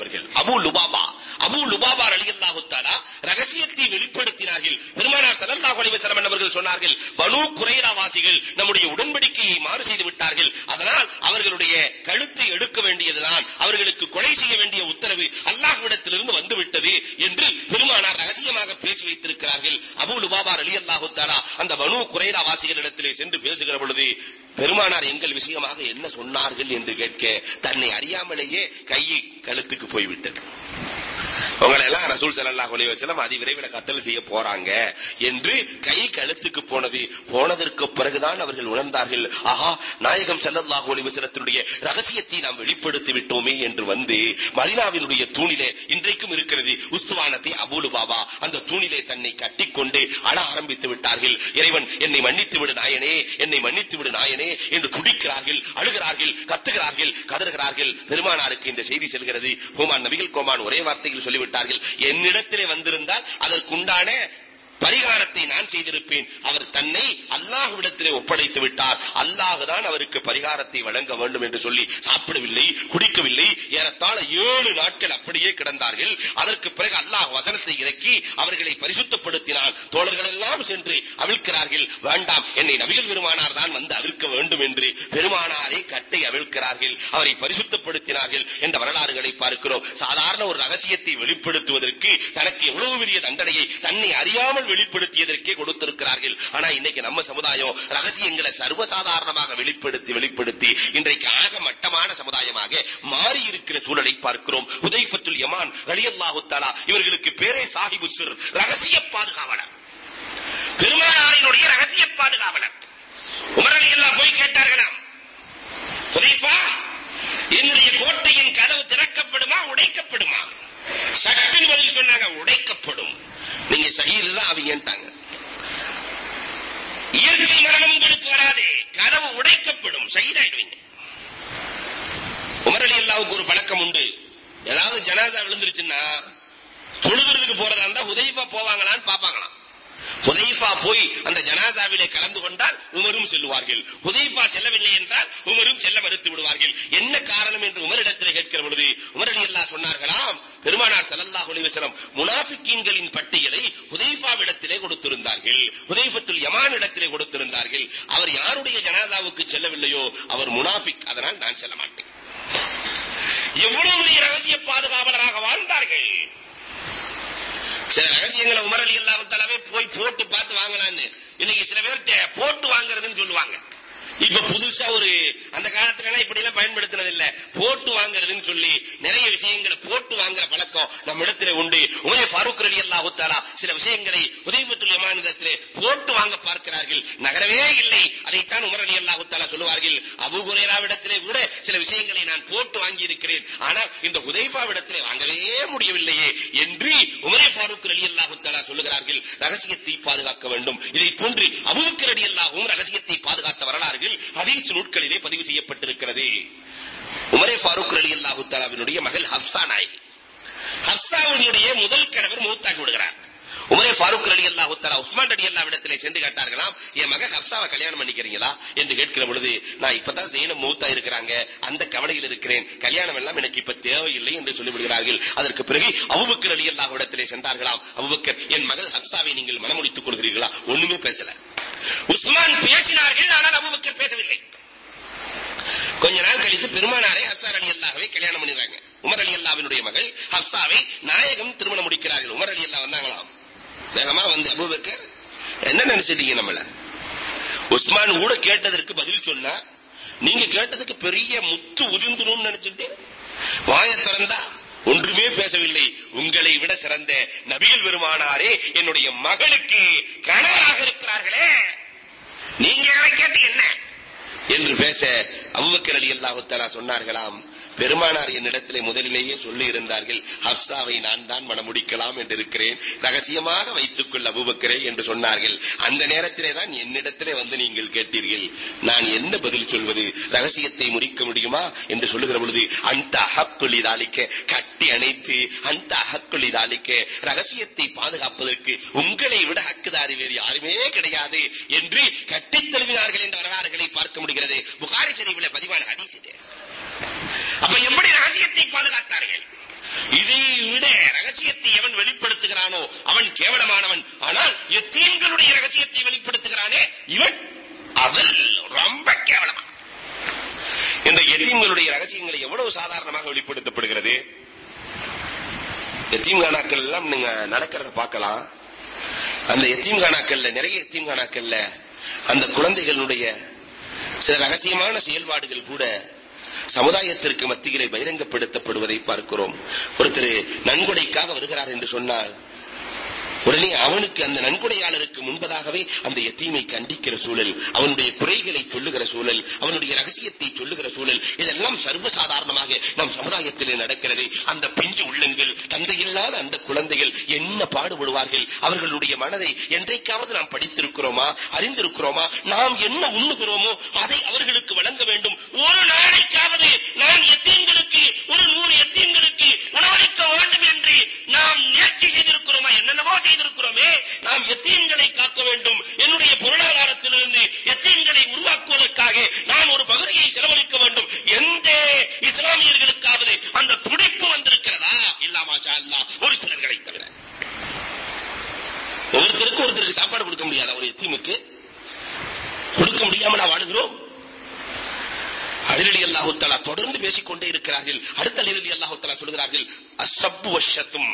அவர்கள் Abu Lubaba Abu Lubaba Ali அல்லாஹு தாலா ரகசியத்தை வெளிப்படுத்தினார்கள். பெருமானார் ஸல்லல்லாஹு அலைஹி வஸல்லம் அவர்கள் சொன்னார்கள் பனு குறைரா வாசிகள் நம்முடைய உடன்படிக்கையை மாறு செய்து விட்டார்கள். அதனால் அவர்களுடைய கழுத்தை எடுக்க வேண்டியதுதான். அவர்களுக்கு கொலை செய்ய வேண்டிய உத்தரவு அல்லாஹ்விடத்திலிருந்து வந்துவிட்டது என்று பெருமானார் ரகசியமாக பேசி வைத்திருக்கிறார்கள். அபு லுபாபா அலி அல்லாஹு தாலா அந்த பனு குறைரா வாசிகளிடத்திலே சென்று பேசுகிற பொழுது பெருமானார் எங்கள் விஷயமாக என்ன சொன்னார்கள்? என்று கேட்க தன்னை அறியாமலேயே கையை கழுத்துக்கு போய்விட்டது. உங்களை எல்லாம் ரசூல் ஸல்லல்லாஹு அலைஹி வஸல்லம் அதி விரைவில் கத்தல் செய்ய போறாங்க என்று கை கழுத்துக்கு போனது. போனதற்கு பிறகுதான் அவர்கள் உணர்ந்தார்கள். ஆஹா நாயகம் ஸல்லல்லாஹு அலைஹி வஸல்லத்தினுடைய ரகசியத்தை நாம் வெளிப்படுத்தி விட்டோமே என்று வந்து மதினாவினுடைய தூணிலே இன்றைக்கும் இருக்கிறது உஸ்துவானத்தை அபூலு பாபா அந்த தூணிலே தன்னை கட்டிக்கொண்டு அழ ஆரம்பித்து விட்டார்கள். இறைவன் என்னை மன்னித்து விடு நாயனே என்னை மன்னித்து விடு நாயனே என்று துடிக்கிறார்கள் அழுகிறார்கள் கத்துகிறார்கள் கதறுகிறார்கள். பெருமானாருக்கு இந்த செய்தி செல்கிறது. கோமான் நபிகள் கோமான் ஒரே வார்த்தையில் சொல்லிவிட்டார்கள். என்னிடத்திலே வந்திருந்தால் அதற்குண்டான பரிகாரத்தை நான் செய்திருப்பேன். அவர் தன்னை அல்லாஹ்விடத்திலே ஒப்படைத்து விட்டார். அல்லாஹ் தான் அவருக்கு பரிகாரத்தை வழங்க வேண்டும் என்று சொல்லி சாப்பிடவில்லை குடிக்கவில்லை. ஏறத்தாழ ஏழு நாட்கள் அப்படியே கிடந்தார்கள். அதற்கு பிறகு அல்லாஹ் வசனத்தை இறக்கி அவர்களை பரிசுத்தப்படுத்தினார் தோழர்கள் எல்லாம் சென்று அவிழ்க்கிறார்கள். வேண்டாம் என்னை நபிகள் பெருமானார் தான் வந்து அவிழ்க்க வேண்டும் என்று பெருமானாரை கட்டை அவிழ்க்கிறார்கள். அவரை பரிசுத்தப்படுத்தினார்கள் என்ற வரலாறுகளை பார்க்கிறோம். சாதாரண ஒரு ரகசியத்தை வெளிப்படுத்துவதற்கு தனக்கு எவ்வளவு பெரிய தண்டனையை தன்னை அறியாமல் வெளிப்படுத்தியதற்கே கொடுத்திருக்கிறார்கள். ஆனா இன்னைக்கு நம்ம சமுதாயம் ரகசியங்களை சர்வசாதாரணமாக வெளிப்படுத்தி வெளிப்படுத்தி இன்றைக்கு ஆக மட்டமான சமுதாயமாக மாறி இருக்கிற சூழலை பார்க்கிறோம். உதைஃபத்துல் யமான் ரலியல்லாஹு தஆலா இவர்களுக்கு பேரே சாஹிபு சிர் ரகசிய பாதுகாவலர். பெருமானாரினுடைய ரகசிய பாதுகாவலர். உமர் எல்லாம் போய் கேட்டார்களாம் உதைஃபா என்னுடைய கோட்டையின் கதவு திறக்கப்படுமா உடைக்கப்படுமா? சட்டின் பதில் சொன்னாங்க உடைக்கப்படும். நீங்க ஷஹீது தான் அவங்கன்ட்டாங்க இயற்கை மரணம் உங்களுக்கு வராது. கதவு உடைக்கப்படும். ஷஹீதாயிடுவீங்க உமர் அலி அல்லாவுக்கு ஒரு பழக்கம் உண்டு. ஏதாவது ஜனாதா விழுந்துருச்சுன்னா தொழுகிறதுக்கு போறதா இருந்தா உதவிப்பா போவாங்களான்னு பாப்பாங்களாம். ஹுதைஃபா போய் அந்த ஜனாசாவிலே கலந்து கொண்டால் உமரும் செல்லுவார்கள். ஹுதைஃபா செல்லவில்லை என்றால் உமரும் செல்ல மறுத்து விடுவார்கள். என்ன காரணம் என்று உமரிடத்தில் கேட்கிற பொழுது உமர் அலி அல்லாஹ் சொன்னார்களாம் பெருமானார் ஸல்லல்லாஹு அலைஹி வஸல்லம் முனாஃபிக்கீன்களின் பட்டியலை ஹுதைஃபாவிடத்திலே கொடுத்திருந்தார்கள். ஹுதைஃபத்துல் யமான் இடத்திலே கொடுத்திருந்தார்கள். அவர் யாருடைய ஜனாசாவுக்கு செல்லவில்லையோ அவர் முனாஃபிக். அதனால் நான் செல்ல மாட்டேன். எவ்வளவு பெரிய ரகசிய பாதுகாவலராக வாழ்ந்தார்கள். சில ரகசியங்களை உமர் அலி போய் போட்டு பார்த்து வாங்கலான்னு. இன்னைக்கு சில பேர்கிட்ட போட்டு வாங்குறதுன்னு சொல்லுவாங்க. இப்ப புதுசா ஒரு அந்த காலத்துல எல்லாம் இப்படி எல்லாம் பயன்படுத்தினது இல்ல போட்டு வாங்குறதுன்னு சொல்லி நிறைய விஷயங்களை போட்டு வாங்குற பழக்கம் நம்ம இடத்துல உண்டு. உமரே ஃபாரூக் அலி அல்லாஹ் தஆலா சில விஷயங்களை உதயபத்துல் யமானிடத்திலே போட்டு வாங்க பார்க்கிறார்கள். நகரவே இல்லை. அதைத்தான் உமர் அலி அல்லாஹ் தஆலா சொல்லுவார்கள். அபு குரேராவிடத்திலே கூட சில விஷயங்களை நான் போட்டு வாங்கி இருக்கிறேன் ஆனால் இந்த ஹுதைஃபாவிடத்திலே வாங்கவே முடியவில்லையே. என்று உமரே ஃபாரூக் அலி அல்லாஹ் தஆலா சொல்லுகிறார்கள் ரகசியத்தை பாதுகாக்க வேண்டும் இதை போன்று அபூபக்கர் அலி அல்லாஹ்வும் ரகசியத்தை பாதுகாத்த வரலாறுகள் ஹதீஸ் நூட்களிலே பதிவு செய்யப்பட்டிருக்கிறது உமரே ஃபாரூக் அலி அல்லாஹு தஆலாவினுடைய மகள் ஹப்சா நாயகி ஹப்சாவினுடைய முதல் கணவர் மூத்தாகி விடுகிறார் உமரே ஃபாரூக் அலி அல்லாஹு தஆலா உஸ்மான் அலி அல்லாஹ் இடத்திலே சென்று கேட்டார்களாம் என் மக ஹப்சாவை கல்யாணம் பண்ணிக்கிறீங்களா என்று கேட்கிற பொழுது நான் இப்பதான் ஜெயினப் மூத்தா இருக்கிறாங்க அந்த கவலையில் இருக்கிறேன் கல்யாணம் எல்லாம் எனக்கு இப்ப தேவையில்லை என்று சொல்லி விடுகிறார்கள் அதற்கு பிறகு அபூபக்கர் அலி அல்லாஹ் இடத்திலே சென்றார்களாம் அபூபக்கர் என் மகள் ஹப்சாவை நீங்கள் மனமுடித்துக் கொள்கிறீர்களா ஒண்ணுமே பேசல உஸ்மான் பேசினார்கள் ஆனால் அபூபக்கர் பேசவில்லை கொஞ்ச நாள் கழித்து பெருமானாரை ஹப்சார் அலி அல்லாஹ்வை கல்யாணம் பண்ணிடுறாங்க உமர் அலி அல்லாவினுடைய மகள் ஹப்சாவை நாயகம் திருமணம் முடிக்கிறார்கள் உமர் அலி அல்லாஹ் வந்தாங்களாம் வேகமா வந்து அபூபக்கர் வச்சுட்டீங்க நம்மள உஸ்மான் கூட கேட்டதற்கு பதில் சொன்னா நீங்க கேட்டதுக்கு பெரிய முத்து உதிர்ந்துடும் நினைச்சிட்டு வாய திறந்தா ஒன்றுமே பேசவில்லை உங்களை விட சிறந்த நபிகள் பெருமானாரே என்னுடைய மகளுக்கு கணவராக இருக்கிறார்களே நீங்க கேட்டு என்ன என்று பேச அபுபக்கர் அலி அல்லாஹு தஆலா சொன்னார்களாம் பெருமானார் என்னிடத்திலே முதலிலேயே சொல்லி இருந்தார்கள் ஹப்சாவை நான் தான் மணமுடிக்கலாம் என்று இருக்கிறேன் ரகசியமாக வைத்துக் கொள்ள அபுபக்கரே என்று சொன்னார்கள். அந்த நேரத்திலே தான் என்னிடத்திலே வந்து நீங்கள் கேட்டீர்கள். நான் என்ன பதில் சொல்வது? ரகசியத்தை முறிக்க முடியுமா? என்று சொல்லுகிற பொழுது அந்த அகக்குள்ளி தாளிக்க கட்டி அணைத்து அந்த அகக்குள்ளி தாளிக்க ரகசியத்தை பாதுகாப்பதற்கு உங்களை விட ஹக்குதாரி வேறு யாருமே கிடையாது என்று கட்டித் தழுவினார்கள் என்ற வரலாறுகளை பார்க்க முடிகிறது புகாரி ஷரீஃபில் பதிவான ஹதீஸ் இது அப்ப எப்படி ரகசியத்தை பாதுகாத்தார்கள் இதை விட ரகசியத்தை எவன் வெளிப்படுத்துகிறானோ அவன் கேவலமானவன் ஆனால் எத்தீன்களுடைய ரகசியத்தை வெளிப்படுத்துகிறானே இவன் அவள் ரொம்ப கேவலமா இந்த எத்தீம்களுடைய ரகசியங்களை எவ்வளவு சாதாரணமாக வெளிப்படுத்தப்படுகிறது எத்தீம்கானாக்கள் எல்லாம் நீங்க நடக்கிறத பார்க்கலாம் அந்த எத்தீம்கானாக்கள்ல நிறைய எத்தீம்கானாக்கள்ல அந்த குழந்தைகளுடைய சில ரகசியமான செயல்பாடுகள் கூட சமுதாயத்திற்கு மத்தியிலே பகிரங்கப்படுத்தப்படுவதை பார்க்கிறோம். ஒருத்தர் நன்கொடைக்காக வருகிறார் என்று சொன்னால் உடனே அவனுக்கு அந்த நன்கொடையாளருக்கு முன்பதாகவே அந்த எத்தீமை கண்டிக்கிற சூழல் அவனுடைய குறைகளை சொல்லுகிற சூழல் அவனுடைய ரகசியத்தை சொல்லுகிற சூழல் இதெல்லாம் சர்வசாதாரணமாக நம் சமுதாயத்திலே நடக்கிறது. அந்த பிஞ்சு உள்ளங்கள் தந்தையில்லாத அந்த குழந்தைகள் என்ன பாடுபடுவார்கள்? அவர்களுடைய மனதை என்றைக்காவது நாம் படித்திருக்கிறோமா அறிந்திருக்கிறோமா நாம் என்ன உண்ணுகிறோமோ அதை அவர்களுக்கு வழங்க வேண்டும். ஒரு நாளைக்காவது நான் எத்தீன்களுக்கு ஒரு நூறு எத்தீன்களுக்கு உணவளிக்க வேண்டும் என்று நாம் நேர்ச்சி செய்திருக்கிறோமா என்னென்னவோ செய்திருக்கிறோமே நாம் எத்தீன்களை காக்க வேண்டும். என்னுடைய பொருளாதாரத்திலிருந்து எத்தீன்களை உருவாக்குவதற்காக நான் ஒரு பகுதியை செலவழிக்க வேண்டும். எந்த இஸ்லாமியர்களுக்காவது அந்த துடிப்பு வந்திருக்கிறதா? இல்லா மாஷா அல்லா ஒரு சிலர்களை தவிர. ஒருத்தருக்கு ஒருத்தருக்கு சாப்பாடு கொடுக்க முடியாத? ஒரு எத்தீமுக்கு? கொடுக்க முடியாமல் நாம் வாழுகிறோம்? அலிலி அல்லாஹு தலா தொடர்ந்து பேசிக்கொண்டே இருக்கிறார்கள். அடுத்த அலிலி அல்லாஹு தலா சொல்கிறார்கள் அசப்பு வஷத்தும்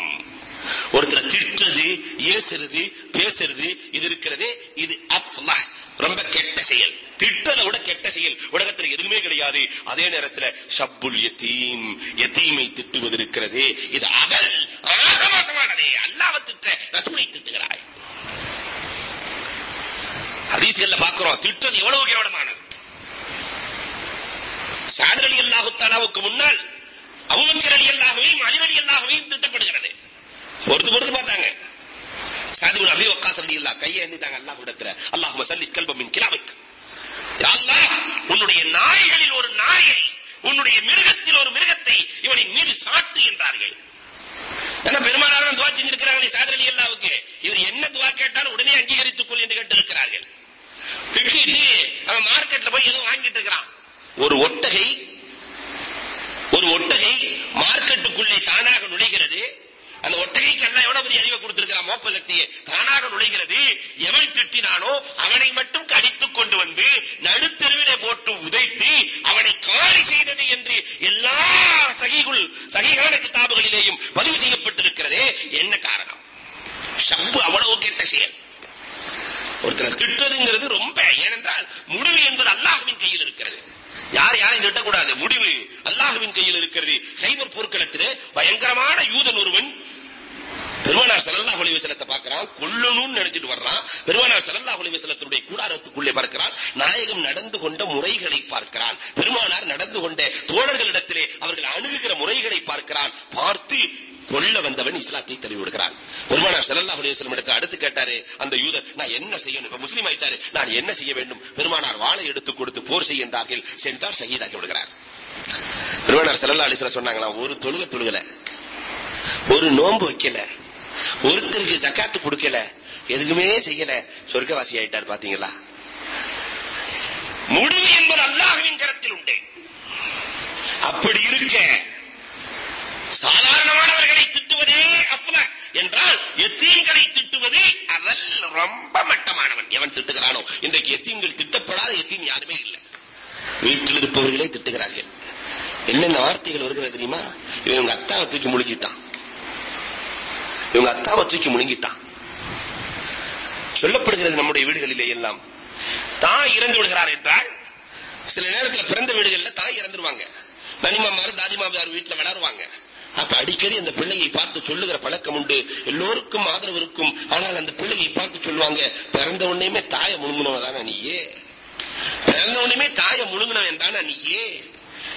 ஒருத்தர் திட்டுறது ஏசுறது பேசுறது இது இருக்கிறதே இது அஃப்லஹ் ரொம்ப கெட்ட செயல். திட்டதை விட கெட்ட செயல். உலகத்துல எதுவுமே கிடையாது. அதே நேரத்துல ஷப்புல் எத்தீம் எத்தீமை திட்டுவது இருக்கிறதே இது tribunal பெருமானார் ஸல்லல்லாஹு அலைஹி சொன்னாங்களாம் ஒரு தொழுக தொழுகல ஒரு நோன்பு வைக்கல ஒருத்தருக்கு ஜக்காத்து கொடுக்கல எதுக்குமே செய்யல. சொர்க்கவாசி ஆயிட்டார் பாத்தீங்களா? முடிவு என்பது அல்லாஹுவின் கரத்தில் உண்டு. அப்படி இருக்க சாதாரணமானவர்களை திட்டுவதே அஃப்ல என்றால் எத்தீம்களை திட்டுவது அவள் ரொம்ப மட்டமானவன். எவன் திட்டுகிறானோ இன்றைக்கு எத்தீம்கள் திட்டப்படாத எத்தீம் யாருமே இல்லை. வீட்டில் இருப்பவர்களே திட்டுகிறார்கள். என்னென்ன வார்த்தைகள் வருகிறது தெரியுமா? இவன் இவங்க அத்தாவை தூக்கி முழுங்கிட்டான். இவங்க அத்தாவை தூக்கி முழுங்கிட்டான். சொல்லப்படுகிறது நம்முடைய வீடுகளிலே எல்லாம். தாய் இறந்து விடுகிறார் என்றால் சில நேரத்தில் பிறந்த வீடுகள்ல தாய் இறந்துருவாங்க. நனிமாமாரு தாதிமாமியார் வீட்டுல விளாடுவாங்க அப்ப அடிக்கடி அந்த பிள்ளையை பார்த்து சொல்லுகிற பழக்கம் உண்டு. எல்லோருக்கும் ஆதரவு இருக்கும். ஆனால் அந்த பிள்ளையை பார்த்து சொல்லுவாங்க பிறந்த உடனேமே முழுங்கினவன் தானே நீயே? பிறந்த உடனேமே தாயை முழுங்கினவன் தானே நீயே?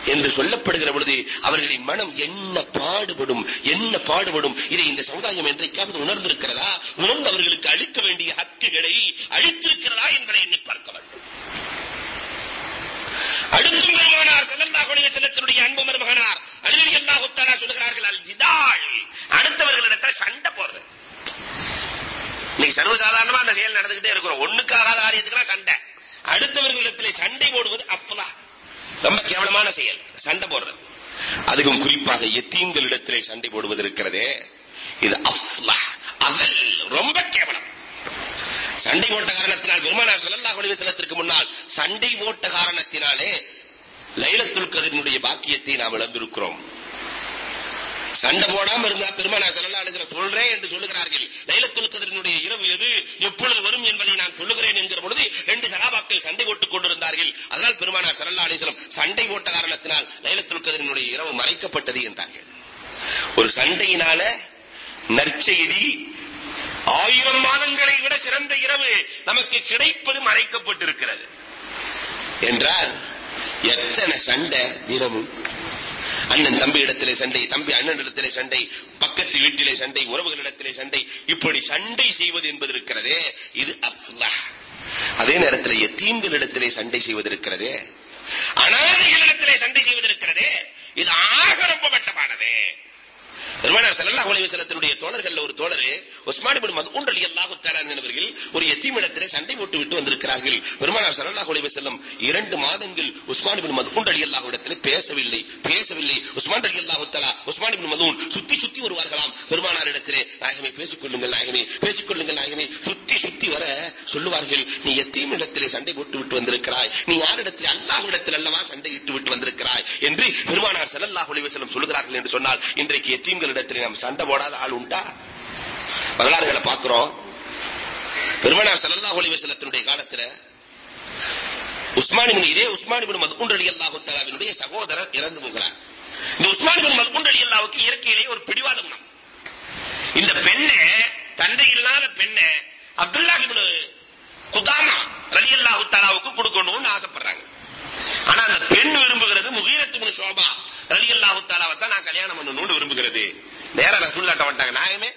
என்று சொல்லப்படுகிற பொழுது அவர்களின் மனம் என்ன பாடுபடும் என்ன பாடுபடும் இதை இந்த சமுதாயம் என்றைக்காவது உணர்ந்திருக்கிறதா? உணர்ந்து அவர்களுக்கு அளிக்க வேண்டிய ஹக்குகளை அளித்திருக்கிறதா என்பதை எண்ணி பார்க்க வேண்டும். அடுத்தும் பெருமானார் ஸல்லல்லாஹு அலைஹி அன்பு மருமகனார் அலி அல்லாஹு தஆலா சொல்கிறார்கள் அல் ஜிதால். அடுத்தவர்களிடத்தில் சண்டை போடுறது. இன்னைக்கு சர்வசாதாரணமா அந்த செயல் நடந்துகிட்டே இருக்கிறோம். ஒண்ணுக்கு ஆகாத காரியத்துக்குலாம் சண்டை. அடுத்தவர்களிடத்திலே சண்டை போடுவது அஃப்லா ரொம்ப கேவலமான செயல். சண்டை போடுறது. அதுக்கும் குறிப்பாக எத்தீம்களிடத்திலே சண்டை போடுவது இருக்கிறதே இது அஃப்லா அதல். ரொம்ப கேவலம். சண்டை போட்ட காரணத்தினால் பெருமானார் ஸல்லல்லாஹு அலைஹி வஸல்லத்திற்கு முன்னால் சண்டை போட்ட காரணத்தினாலே லைலத்துல் கதிரினுடைய பாக்கியத்தை நாம் இழந்திருக்கிறோம். சண்டை போடாம இருந்தா பெருமானா ஸல்லல்லாஹு அலைஹி சொல்றேன் என்று சொல்லுகிறார்கள். லைலத்துல் கதிரினுடைய இரவு எது? எப்பொழுது வரும் என்பதை நான் சொல்லுகிறேன் என்கிற பொழுது ரெண்டு சகாபாக்கள் சண்டை போட்டுக் கொண்டிருந்தார்கள். அதனால் பெருமானார் ஸல்லல்லாஹு அலைஹி சண்டை போட்ட காரணத்தினால் லைலத்துல் கதிரினுடைய இரவு மறைக்கப்பட்டது என்றார்கள். ஒரு சண்டையினால நற்செய்தி ஆயிரம் மாதங்களை விட சிறந்த இரவு நமக்கு கிடைப்பது மறைக்கப்பட்டிருக்கிறது. என்றால் எத்தனை சண்டை தினமும் அண்ணன் தம்பி இடத்திலே சண்டை தம்பி அண்ணன் இடத்திலே சண்டை பக்கத்து வீட்டிலே சண்டை உறவுகளிடத்திலே சண்டை இப்படி சண்டை செய்வது என்பது இருக்கிறதே இது அஃப்லஹ். அதே நேரத்தில் எத்தீம்களிடத்திலே சண்டை செய்வது இருக்கிறதே அனாதைகளிடத்திலே சண்டை செய்வது இருக்கிறதே இது ஆக ரொம்ப மட்டமானது பெருமானார் ஸல்லல்லாஹு அலைஹி வஸல்லத்தினுடைய தோழர்கள்ல ஒரு தோழர் உஸ்மான் இப்னு மதுன் ரலியல்லாஹு தஆலா என்பவர்கள் ஒரு எத்தீமிடத்திலே சண்டை போட்டு விட்டு வந்திருக்கிறார்கள். பெருமானார் ஸல்லல்லாஹு அலைஹி வஸல்லம் இரண்டு மாதங்கள் உஸ்மான் இப்னு மதுன் ரலியல்லாஹு இடத்திலே பேசவில்லை பேசவில்லை. உஸ்மான் ரலியல்லாஹு தஆலா உஸ்மான் இப்னு மதுன் சுத்தி சுத்தி வருவார்களாம். பெருமானார் இடத்திலே நாயகமே பேசிக்கொள்ளுங்கள் நாயகமே பேசிக்கொள்ளுங்கள் நாயகமே. சுத்தி சுத்தி வர சொல்லுவார்கள் நீ எத்தீமிடத்திலே சண்டை போட்டு விட்டு வந்திருக்கிறாய்? நீ யாரிடத்திலே அல்லாஹ்விடத்தில் அல்லவா சண்டை இட்டு விட்டு வந்திருக்கிறாய்? என்று பெருமானார் ஸல்லல்லாஹு அலைஹி வஸல்லம் சொல்லுகிறார்கள் என்று சொன்னால் இன்றைக்கு எத்தீம்களிடத்திலே நாம் சண்டை போடாத ஆள் உண்டா? வரலாறுகளை பார்க்கிறோம். பெருமனார் ஸல்லல்லாஹு அலைஹி வஸல்லத்தினுடைய காலத்துல உஸ்மான் இதே உஸ்மான் இப்னு அலி ரலியல்லாஹு தஆலாவினுடைய சகோதரர் இறந்து போகிறார். இந்த உஸ்மான் இப்னு அலி ரலியல்லாஹுக்கு இயற்கையிலேயே ஒரு பிடிவாத குணம். இந்த பெண்ணை தந்தை இல்லாத பெண்ணை அப்துல்லாஹ் இப்னு குதாமா ரலியல்லாஹு தஆலாவுக்கு கொடுக்கணும்னு ஆசைப்படுறாங்க. ఉంటాం నాకు న్యాయమే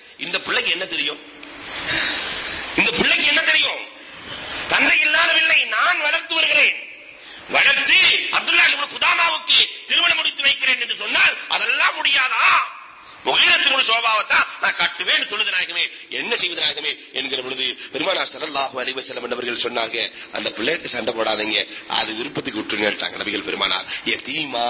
ஸல்லல்லாஹு அலைஹி வஸல்லம் என்பவர்கள் சொன்னாங்க அந்த பிள்ளைகிட்ட சண்டை போடாதீங்க அது விருப்பத்துக்கு விட்டுருங்க நபிகள் பெருமானார். எத்தீமா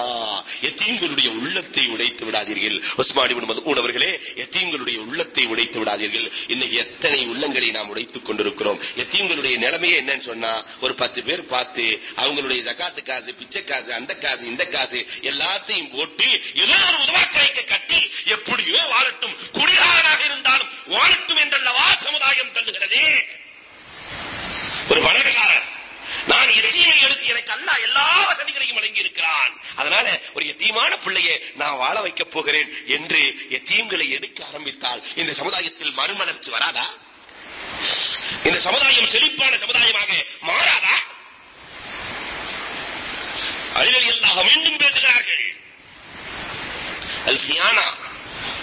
எத்தீம்களுடைய உள்ளத்தை உடைத்து விடாதீர்கள். உஸ்மானி இப்னு மஸ்ஊத் அவர்களே எத்தீம்களுடைய உள்ளத்தை உடைத்து விடாதீர்கள். இன்னைக்கு எத்தனை உள்ளங்களை நாம் உடைத்துக் கொண்டிருக்கிறோம். எத்தீம்களுடைய நிலைமையே என்னன்னு சொன்னா ஒரு பத்து பேர் பார்த்து அவங்களுடைய ஜகாத்து காசு பிச்சை காசு அந்த காசு இந்த காசு எல்லாத்தையும் போட்டு ஏதோ ஒரு உதவாக்கரைக்கு கட்டி எப்படியோ வாழட்டும். குடிகாரனாக இருந்தாலும் வாழட்டும் என்றல்லவா சமுதாயம் தள்ளுகிறதே. ஒரு பணக்காரன் நான் எத்தீமை எடுத்து எனக்கு அல்லா எல்லா வசதிகளையும் வழங்கி இருக்கிறான் அதனால ஒரு எத்தீமான பிள்ளையை நான் வாழ வைக்கப் போகிறேன் என்று எத்தீம்களை எடுக்க ஆரம்பித்தால் இந்த சமுதாயத்தில் மறுமலர்ச்சி வராதா? இந்த சமுதாயம் செழிப்பான சமுதாயமாக மாறாதா? அழிவழி அல்லாஹ் மீண்டும் பேசுகிறார்கள். அல்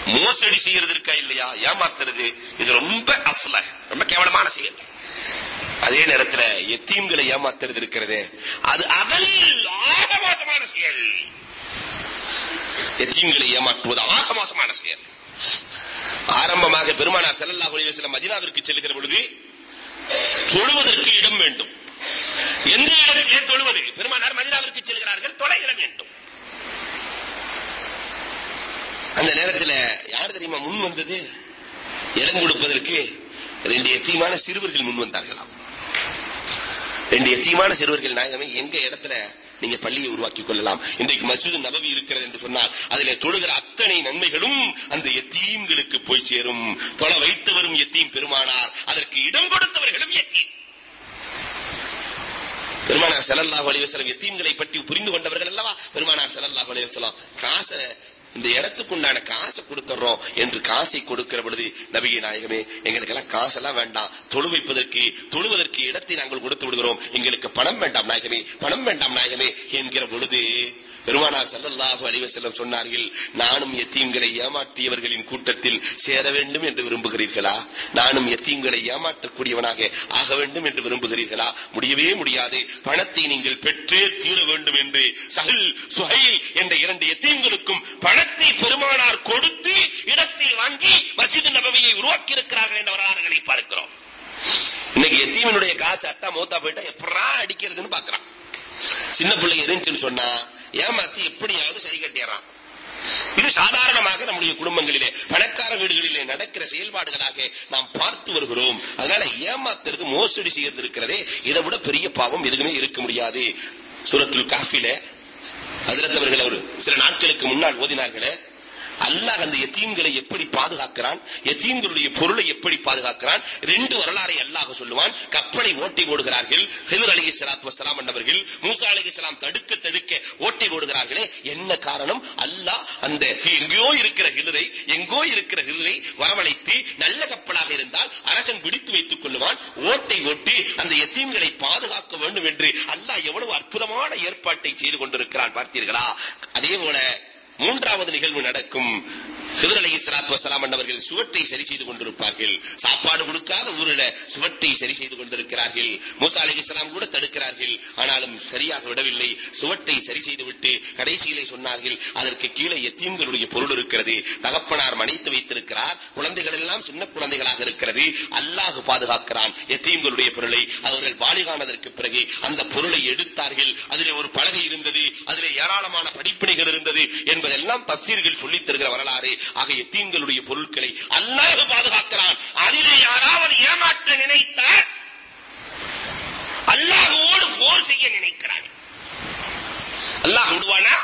மோசடி செய்யறது இருக்கா இல்லையா? ஏமாத்துறது. இது ரொம்ப அசல ரொம்ப கேவலமான செயல். அதே நேரத்துல எத்தீம்களை ஏமாத்துறது இருக்கிறது. அது அதல் ஆகமாசமான செயல். எத்தீம்களை ஏமாற்றுவது ஆகமாசமான செயல். ஆரம்பமாக பெருமானார் செல்லல்லா அலைஹி வஸல்லம் மதினாவிற்கு செல்கிற பொழுது தொழுவதற்கு இடம் வேண்டும். எந்த இடத்திலே தொழுவது? பெருமானார் மதினாவிற்கு செல்கிறார்கள் தொலை இடம் வேண்டும். அந்த நேரத்துல யார் தெரியுமா முன் வந்தது? இடம் கொடுப்பதற்கு ரெண்டு எத்தியமான சிறுவர்கள் முன் வந்தார்களாம். ரெண்டு எத்தியமான சிறுவர்கள் நாயகமே எங்க இடத்துல நீங்க பள்ளியை உருவாக்கிக் கொள்ளலாம்? இன்றைக்கு மசூது நபவி இருக்கிறது என்று சொன்னால் அதிலே தொழுகிற அத்தனை நன்மைகளும் அந்த எத்தீம்களுக்கு போய் சேரும். தொலை வைத்தவரும் எத்தீம் பெருமானார். அதற்கு இடம் கொடுத்தவர்களும் எத்தீம். பெருமானார் செலல்லா அலைஹி எத்தீம்களை பற்றி புரிந்து கொண்டவர்கள் அல்லவா? பெருமானார் செலல்லா அலைஹி காசை இந்த இடத்துக்கு உண்டான காசை கொடுத்துறோம் என்று காசை கொடுக்கிற பொழுது நபிகை நாயகமே எங்களுக்கு எல்லாம் காசெல்லாம் வேண்டாம். தொழு வைப்பதற்கு தொழுவதற்கு இடத்தை நாங்கள் கொடுத்து விடுகிறோம். எங்களுக்கு பணம் வேண்டாம் நாயகமே பணம் வேண்டாம் நாயகமே என்கிற பொழுது பெருமானார் ஸல்லல்லாஹு அலைஹி செல்லம் சொன்னார்கள் நானும் எத்தீம்களை ஏமாற்றியவர்களின் கூட்டத்தில் சேர வேண்டும் என்று விரும்புகிறீர்களா? நானும் எத்தீம்களை ஏமாற்றக்கூடியவனாக ஆக வேண்டும் என்று விரும்புகிறீர்களா? முடியவே முடியாது. பணத்தை நீங்கள் பெற்றே தீர வேண்டும் என்று சஹில் சுஹைல் என்ற இரண்டு எத்தீம்களுக்கும் பணத்தை பெருமானார் கொடுத்து இடத்தை வாங்கி மஸ்ஜித் நபவியை உருவாக்கி இருக்கிறார்கள் என்ற வரலாறுகளை பார்க்கிறோம். இன்னைக்கு எத்தீமனுடைய காசு அத்தா மூத்தா போயிட்டா எப்படா அடிக்கிறதுன்னு பாக்குறான் சின்ன பிள்ளைங்க இருந்துச்சுன்னு சொன்னா ஏமாத்தி எப்படியாவது சரி கட்டிடுறான். இது சாதாரணமாக நம்முடைய குடும்பங்களிலே பணக்கார வீடுகளிலே நடக்கிற செயல்பாடுகளாக நாம் பார்த்து வருகிறோம். அதனால ஏமாத்துறது மோசடி செய்யறது இருக்கிறதே இதை விட பெரிய பாவம் எதுவுமே இருக்க முடியாது. சூரத்துல் காஃபில அதிரத்தவர்கள் அவர் சில நாட்களுக்கு முன்னால் ஓதினார்களே அல்லாஹ் அந்த எத்தீம்களை எப்படி பாதுகாக்கிறான்? எத்தீம்களுடைய பொருளை எப்படி பாதுகாக்கிறான்? ரெண்டு வரலாறை அல்லாஹ் சொல்லுவான். கப்பலை ஓட்டி ஓடுகிறார்கள். ஹிதர் அலி சலாத் வசலாம் என்றவர்கள் மூசா அலி சலாம் தடுக்க தடுக்க ஓட்டை ஓடுகிறார்களே என்ன காரணம்? அல்லாஹ் அந்த எங்கேயோ இருக்கிற ஹிதரை எங்கோ இருக்கிற ஹிதரை வரவழைத்து நல்ல கப்பலாக இருந்தால் அரசன் பிடித்து வைத்துக் கொள்ளுவான். ஓட்டை ஓட்டி அந்த எத்தீம்களை பாதுகாக்க வேண்டும் என்று அல்லாஹ் எவ்வளவு அற்புதமான ஏற்பாட்டை செய்து கொண்டிருக்கிறான் பார்த்தீர்களா? அதே போல மூன்றாவது நிகழ்வு நடக்கும். ஹிதர் அலி சலாத் வசலாம் என்பவர்கள் சுவற்றை சரி செய்து கொண்டிருப்பார்கள். சாப்பாடு கொடுக்காத ஊரில் சுவற்றை சரி செய்து கொண்டிருக்கிறார்கள். மூசா அலி இஸ்லாம் கூட தடுக்கிறார்கள். ஆனாலும் சரியாக விடவில்லை. சுவற்றை சரி செய்து விட்டு கடைசியிலே சொன்னார்கள் அதற்கு கீழே எத்தீம்களுடைய பொருள் இருக்கிறது. தகப்பனார் மனைத்து வைத்திருக்கிறார். குழந்தைகள் எல்லாம் சின்ன குழந்தைகளாக இருக்கிறது. அல்லாஹ் பாதுகாக்கிறான் எத்தீம்களுடைய பொருளை. அவர்கள் பாலிகானதற்கு பிறகு அந்த பொருளை எடுத்தார்கள். அதிலே ஒரு பலகை இருந்தது. அதிலே ஏராளமான படிப்பினைகள் இருந்தது. என்பதெல்லாம் தப்சீர்கள் சொல்லித் தருகிற வரலாறு. ஆக தீன்களுடைய பொருட்களை அல்லாஹ் பாதுகாக்கிறான். அதிலே யாராவது ஏமாற்ற நினைத்தால் அல்லாஹுவோடு போர் செய்ய நினைக்கிறான். அல்லாஹ் விடுவானா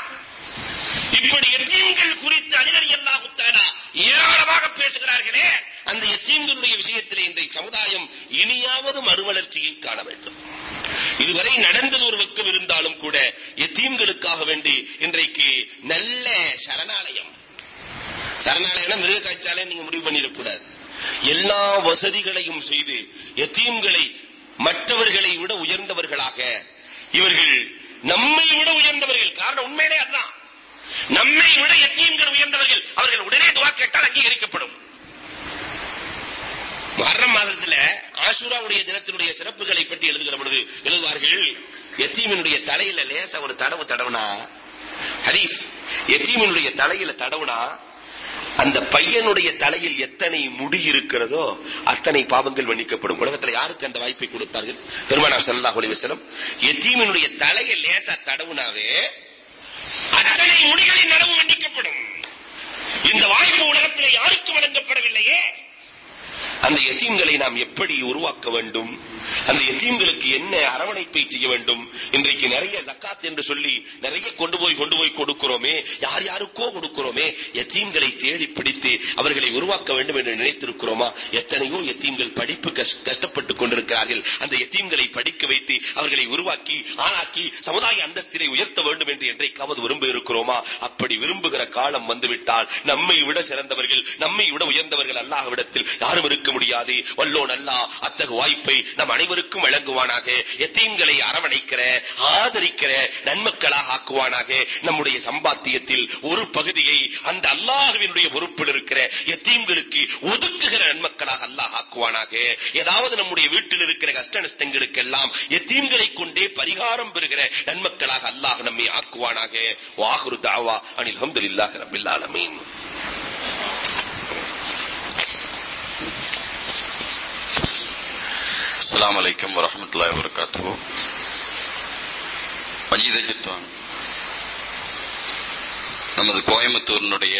இப்படி எத்தீம்கள் குறித்து அதிரடி அல்லாஹு தாலா ஏராளமாக பேசுகிறார்களே அந்த எத்தீம்களுடைய விஷயத்திலே இன்றைய சமுதாயம் இனியாவது மறுமலர்ச்சியை காண வேண்டும். இதுவரை நடந்தது ஒரு பக்கம் இருந்தாலும் கூட எத்தீம்களுக்காக வேண்டி இன்றைக்கு நல்ல சரணாலயம் சரணாலயம் மிருக காய்ச்சாலே நீங்க முடிவு பண்ணிடக்கூடாது. எல்லா வசதிகளையும் செய்து எத்தீம்களை மற்றவர்களை விட உயர்ந்தவர்களாக. இவர்கள் நம்மை விட உயர்ந்தவர்கள். காரணம் உண்மையிலே அதுதான். நம்மை விட எத்தீம்கள் உயர்ந்தவர்கள். அவர்கள் உடனே துவா கேட்டால் அங்கீகரிக்கப்படும். மரண மாதத்துல ஆசூராவுடைய தினத்தினுடைய சிறப்புகளை பற்றி எழுதுகிற பொழுது எழுதுவார்கள் எத்தீமினுடைய தலையில லேசா ஒரு தடவு தடவுனா ஹரீஸ் எத்தீமினுடைய தலையில தடவுனா அந்த பையனுடைய தலையில் எத்தனை முடி இருக்கிறதோ அத்தனை பாவங்கள் மன்னிக்கப்படும். உலகத்துல யாருக்கு அந்த வாய்ப்பை கொடுத்தார்கள்? பெருமானார் ஸல்லல்லாஹு அலைஹி வஸல்லம். எத்தீமினுடைய தலையை லேசா தடவுனாவே அத்தனை முடிகளின் நடவு மன்னிக்கப்படும். இந்த வாய்ப்பு உலகத்தில் யாருக்கு வழங்கப்படவில்லையே. அந்த எத்தீம்களை நாம் எப்படி உருவாக்க வேண்டும்? அந்த எத்தீம்களுக்கு என்ன அரவணைப்பை செய்ய வேண்டும்? இன்றைக்கு நிறைய ஜக்காத் என்று சொல்லி நிறைய கொண்டு போய் கொண்டு போய் கொடுக்கிறோமே யார் யாருக்கோ கொடுக்கிறோமே எத்தீம்களை தேடி பிடித்து அவர்களை உருவாக்க வேண்டும் என்று நினைத்திருக்கிறோமா? எத்தனையோ எத்தீம்கள் படிப்பு கஷ்டப்பட்டுக் கொண்டிருக்கிறார்கள். அந்த எத்தீம்களை படிக்க வைத்து அவர்களை உருவாக்கி ஆளாக்கி சமுதாய அந்தஸ்தினை உயர்த்த வேண்டும் என்று என்றைக்காவது விரும்ப இருக்கிறோமா? அப்படி விரும்புகிற காலம் வந்துவிட்டால் நம்மை விட சிறந்தவர்கள் நம்மை விட உயர்ந்தவர்கள் அல்லாஹ்விடத்தில் யாரும் இருக்க முடியாது. வல்லோன் அல்லாஹ் அத்தகு வாய்ப்பை நம் அனைவருக்கும் வழங்குவானாக. எத்தீம்களை அரவணைக்கிற ஆதரிக்கிற நன்மக்களாக ஆக்குவானாக. நம்முடைய சம்பாத்தியத்தில் ஒரு பகுதியை அந்த அல்லாஹுவினுடைய பொறுப்பில் இருக்கிற எத்தீம்களுக்கு ஒதுக்குகிற நன்மக்களாக அல்லாஹ் ஆக்குவானாக. ஏதாவது நம்முடைய வீட்டில் இருக்கிற கஷ்ட நஷ்டங்களுக்கு எல்லாம் எத்தீம்களை கொண்டே பரிகாரம் பெறுகிற நன்மக்களாக அல்லாஹ் நம்மை ஆக்குவானாக. வாகுரு தாவா அனில் அஹமதுல்லாஹ் ரப்பில் ஆலமீன். அஸ்லாம் வலைக்கம் வரமத்துல்லாய் வரகாத்து மஜீத சித்வான் நமது கோயம்புத்தூரினுடைய